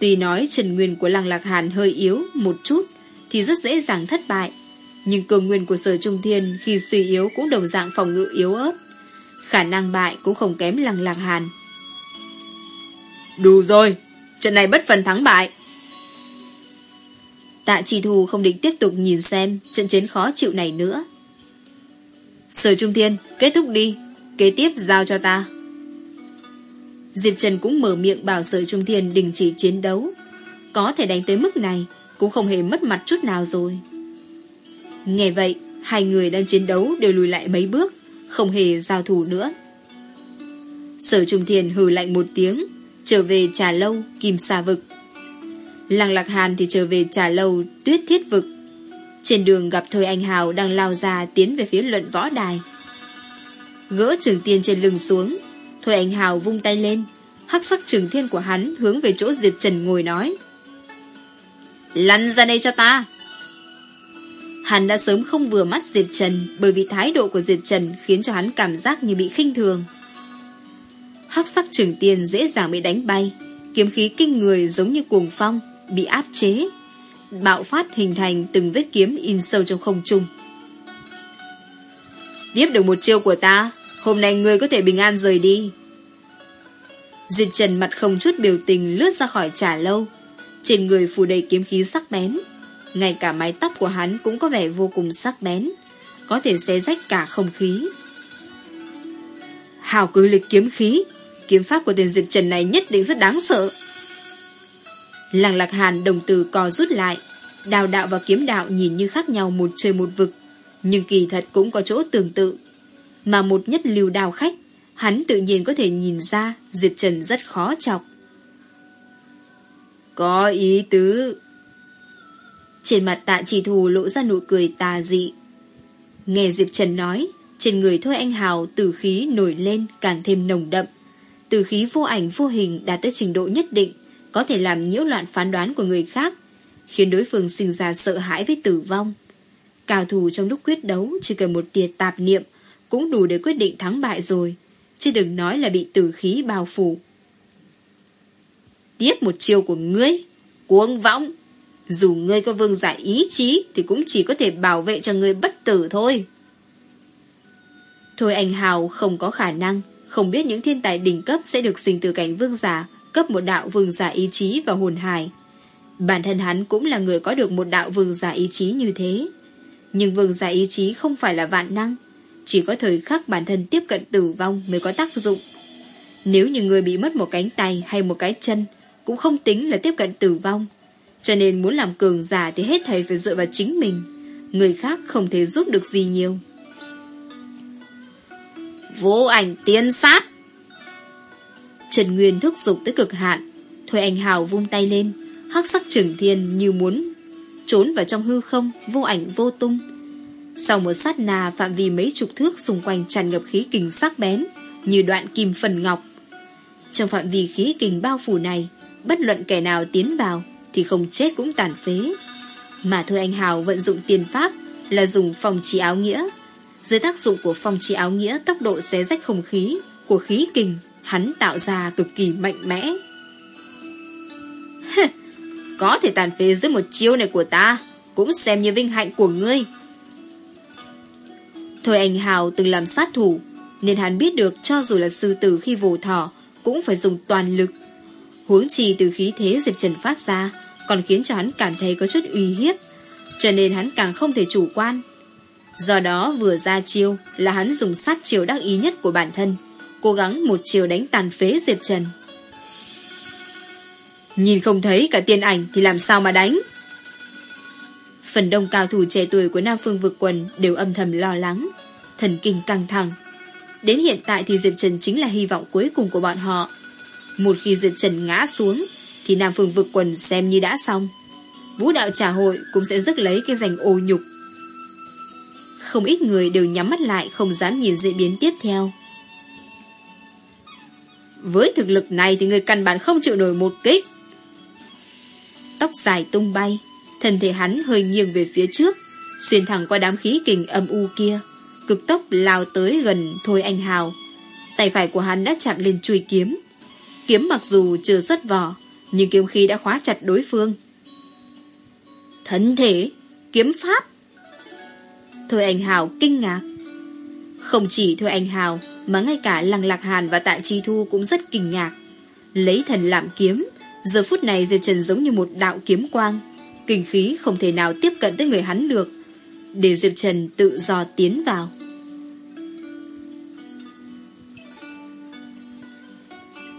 Tuy nói Trần Nguyên của Lăng Lạc Hàn hơi yếu một chút thì rất dễ dàng thất bại. Nhưng cường nguyên của sở trung thiên khi suy yếu cũng đồng dạng phòng ngự yếu ớt. Khả năng bại cũng không kém lăng lạc hàn. Đủ rồi, trận này bất phần thắng bại. Tạ trì thù không định tiếp tục nhìn xem trận chiến khó chịu này nữa. Sở Trung Thiên, kết thúc đi, kế tiếp giao cho ta. Diệp Trần cũng mở miệng bảo Sở Trung Thiên đình chỉ chiến đấu. Có thể đánh tới mức này, cũng không hề mất mặt chút nào rồi. Nghe vậy, hai người đang chiến đấu đều lùi lại mấy bước, không hề giao thủ nữa. Sở Trung Thiên hừ lạnh một tiếng, trở về trà lâu, kim xà vực. Lăng Lạc Hàn thì trở về trà lâu, tuyết thiết vực. Trên đường gặp Thôi Anh Hào đang lao ra tiến về phía luận võ đài. Gỡ trường tiên trên lưng xuống, Thôi Anh Hào vung tay lên, hắc sắc trường thiên của hắn hướng về chỗ Diệp Trần ngồi nói. Lăn ra đây cho ta Hắn đã sớm không vừa mắt Diệp Trần Bởi vì thái độ của Diệp Trần Khiến cho hắn cảm giác như bị khinh thường Hắc sắc trường tiên dễ dàng bị đánh bay Kiếm khí kinh người giống như cuồng phong Bị áp chế Bạo phát hình thành từng vết kiếm In sâu trong không trung. Tiếp được một chiêu của ta, Hôm nay ngươi có thể bình an rời đi. Diệp Trần mặt không chút biểu tình lướt ra khỏi trả lâu. Trên người phủ đầy kiếm khí sắc bén. Ngay cả mái tóc của hắn cũng có vẻ vô cùng sắc bén. Có thể xé rách cả không khí. Hào cử lực kiếm khí. Kiếm pháp của tên Diệp Trần này nhất định rất đáng sợ làng lạc hàn đồng từ co rút lại Đào đạo và kiếm đạo nhìn như khác nhau một trời một vực Nhưng kỳ thật cũng có chỗ tương tự Mà một nhất lưu đào khách Hắn tự nhiên có thể nhìn ra Diệp Trần rất khó chọc có ý tứ. Trên mặt tạ chỉ thù lộ ra nụ cười tà dị. Nghe Diệp Trần nói, trên người Thôi Anh Hào tử khí nổi lên càng thêm nồng đậm. Tử khí vô ảnh vô hình đạt tới trình độ nhất định, có thể làm nhiễu loạn phán đoán của người khác, khiến đối phương sinh ra sợ hãi với tử vong. Cao thủ trong lúc quyết đấu chỉ cần một tia tạp niệm cũng đủ để quyết định thắng bại rồi, chứ đừng nói là bị tử khí bao phủ. Tiếp một chiêu của ngươi, cuồng vọng. Dù ngươi có vương giải ý chí thì cũng chỉ có thể bảo vệ cho ngươi bất tử thôi. Thôi anh Hào không có khả năng, không biết những thiên tài đỉnh cấp sẽ được sinh từ cảnh vương giả, cấp một đạo vương giả ý chí và hồn hài. Bản thân hắn cũng là người có được một đạo vương giả ý chí như thế. Nhưng vương giả ý chí không phải là vạn năng, chỉ có thời khắc bản thân tiếp cận tử vong mới có tác dụng. Nếu như người bị mất một cánh tay hay một cái chân, cũng không tính là tiếp cận tử vong. Cho nên muốn làm cường giả thì hết thầy phải dựa vào chính mình. Người khác không thể giúp được gì nhiều. Vô ảnh tiên sát Trần Nguyên thúc giục tới cực hạn. Thôi anh Hào vung tay lên, hắc sắc trừng thiên như muốn trốn vào trong hư không, vô ảnh, vô tung. Sau một sát nà phạm vi mấy chục thước xung quanh tràn ngập khí kình sắc bén, như đoạn kim phần ngọc. Trong phạm vi khí kình bao phủ này, bất luận kẻ nào tiến vào thì không chết cũng tàn phế. Mà thôi anh Hào vận dụng tiền pháp là dùng phòng trì áo nghĩa. Dưới tác dụng của phong trì áo nghĩa, tốc độ xé rách không khí của khí kình hắn tạo ra cực kỳ mạnh mẽ. Có thể tàn phế dưới một chiêu này của ta, cũng xem như vinh hạnh của ngươi. Thôi anh Hào từng làm sát thủ, nên hắn biết được cho dù là sư tử khi vồ thỏ, cũng phải dùng toàn lực. Huống chi từ khí thế Diệp Trần phát ra, còn khiến cho hắn cảm thấy có chút uy hiếp, cho nên hắn càng không thể chủ quan. Do đó vừa ra chiêu là hắn dùng sát chiêu đắc ý nhất của bản thân, cố gắng một chiều đánh tàn phế Diệp Trần. Nhìn không thấy cả tiền ảnh thì làm sao mà đánh? Phần đông cao thủ trẻ tuổi của Nam Phương vực quần đều âm thầm lo lắng, thần kinh căng thẳng. Đến hiện tại thì Diệp Trần chính là hy vọng cuối cùng của bọn họ. Một khi Diệp Trần ngã xuống, thì Nam Phương vực quần xem như đã xong. Vũ đạo trả hội cũng sẽ rước lấy cái giành ô nhục. Không ít người đều nhắm mắt lại không dám nhìn diễn biến tiếp theo. Với thực lực này thì người căn bản không chịu nổi một kích. Tóc dài tung bay, thân thể hắn hơi nghiêng về phía trước, xuyên thẳng qua đám khí kình âm u kia, cực tốc lao tới gần Thôi Anh Hào. Tay phải của hắn đã chạm lên chuôi kiếm. Kiếm mặc dù chưa xuất vỏ, nhưng kiếm khí đã khóa chặt đối phương. Thân thể, kiếm pháp. Thôi Anh Hào kinh ngạc. Không chỉ Thôi Anh Hào, mà ngay cả Lăng Lạc Hàn và Tạ Chi Thu cũng rất kinh ngạc. Lấy thần làm kiếm, giờ phút này Diệp Trần giống như một đạo kiếm quang, kinh khí không thể nào tiếp cận tới người hắn được, để Diệp Trần tự do tiến vào.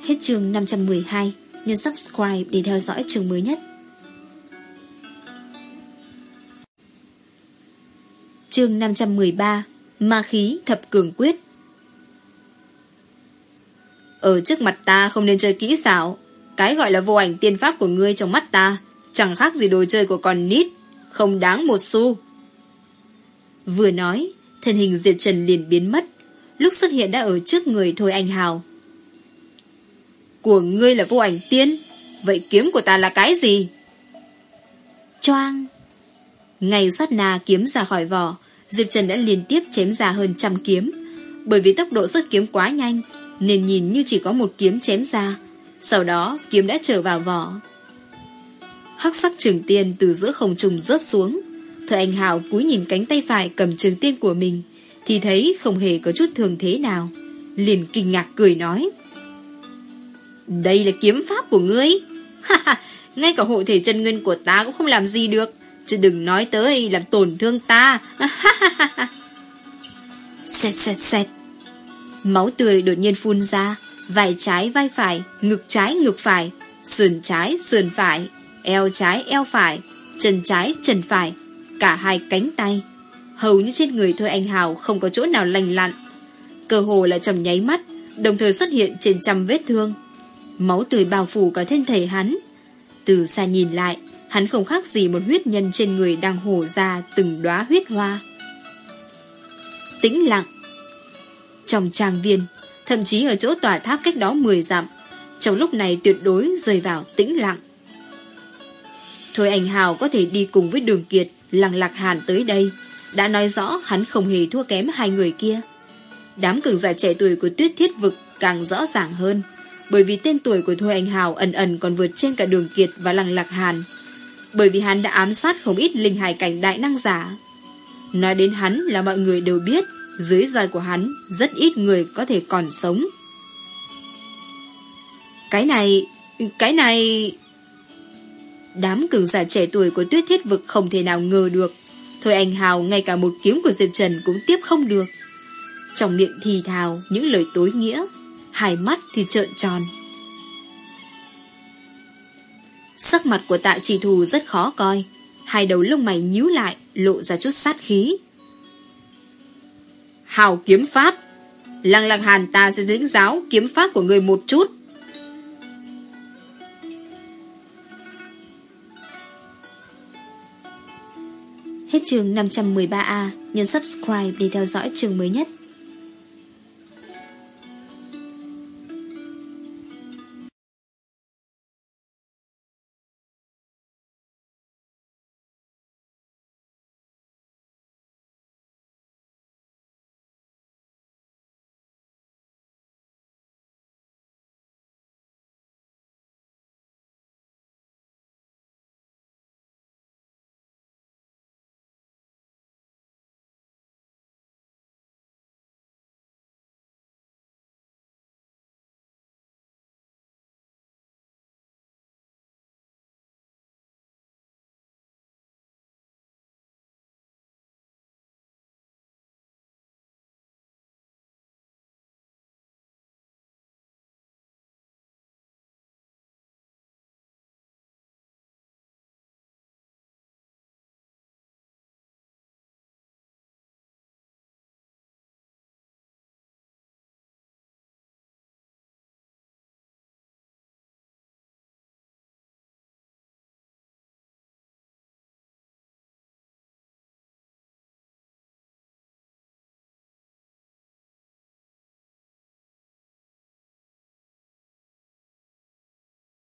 Hết chương 512, nhấn subscribe để theo dõi chương mới nhất. Chương 513 Ma khí thập cường quyết ở trước mặt ta không nên chơi kỹ xảo. Cái gọi là vô ảnh tiên pháp của ngươi trong mắt ta chẳng khác gì đồ chơi của con nít, không đáng một xu. Vừa nói, thân hình Diệp Trần liền biến mất, lúc xuất hiện đã ở trước người Thôi Anh Hào. Của ngươi là vô ảnh tiên, vậy kiếm của ta là cái gì? Choang! Ngày sát na kiếm ra khỏi vỏ, Diệp Trần đã liên tiếp chém ra hơn trăm kiếm, bởi vì tốc độ xuất kiếm quá nhanh, nên nhìn như chỉ có một kiếm chém ra. Sau đó kiếm đã trở vào vỏ. Hắc sắc trường tiên từ giữa không trùng rớt xuống. Thời anh Hào cúi nhìn cánh tay phải cầm trường tiên của mình thì thấy không hề có chút thường thế nào. Liền kinh ngạc cười nói. Đây là kiếm pháp của ngươi. ha ha, Ngay cả hộ thể chân nguyên của ta cũng không làm gì được. Chứ đừng nói tới làm tổn thương ta. Xẹt xẹt xẹt. Máu tươi đột nhiên phun ra, vai trái vai phải, ngực trái ngực phải, sườn trái sườn phải, eo trái eo phải, chân trái chân phải, cả hai cánh tay. Hầu như trên người Thôi Anh Hào không có chỗ nào lành lặn. Cơ hồ là trong nháy mắt, đồng thời xuất hiện trên trăm vết thương. Máu tươi bao phủ cả thân thể hắn. Từ xa nhìn lại, Hắn không khác gì một huyết nhân trên người đang hổ ra từng đóa huyết hoa. Tĩnh lặng. Trong trang viên, thậm chí ở chỗ tòa tháp cách đó 10 dặm, trong lúc này tuyệt đối rơi vào tĩnh lặng. Thôi anh Hào có thể đi cùng với đường kiệt, lăng lạc hàn tới đây, đã nói rõ hắn không hề thua kém hai người kia. Đám cường giả trẻ tuổi của tuyết thiết vực càng rõ ràng hơn, bởi vì tên tuổi của Thôi Anh Hào ẩn ẩn còn vượt trên cả đường kiệt và lăng lạc hàn. Bởi vì hắn đã ám sát không ít linh hải cảnh đại năng giả. Nói đến hắn là mọi người đều biết, dưới roi của hắn rất ít người có thể còn sống. Cái này, cái này... Đám cường giả trẻ tuổi của tuyết thiết vực không thể nào ngờ được. Thôi anh Hào ngay cả một kiếm của Diệp Trần cũng tiếp không được. Trong miệng thì thào những lời tối nghĩa, hai mắt thì trợn tròn. Sắc mặt của tạ trì thù rất khó coi, hai đầu lông mày nhíu lại, lộ ra chút sát khí. Hào kiếm pháp, lăng lăng hàn ta sẽ lĩnh giáo kiếm pháp của người một chút. Hết trường 513A, nhấn subscribe để theo dõi trường mới nhất.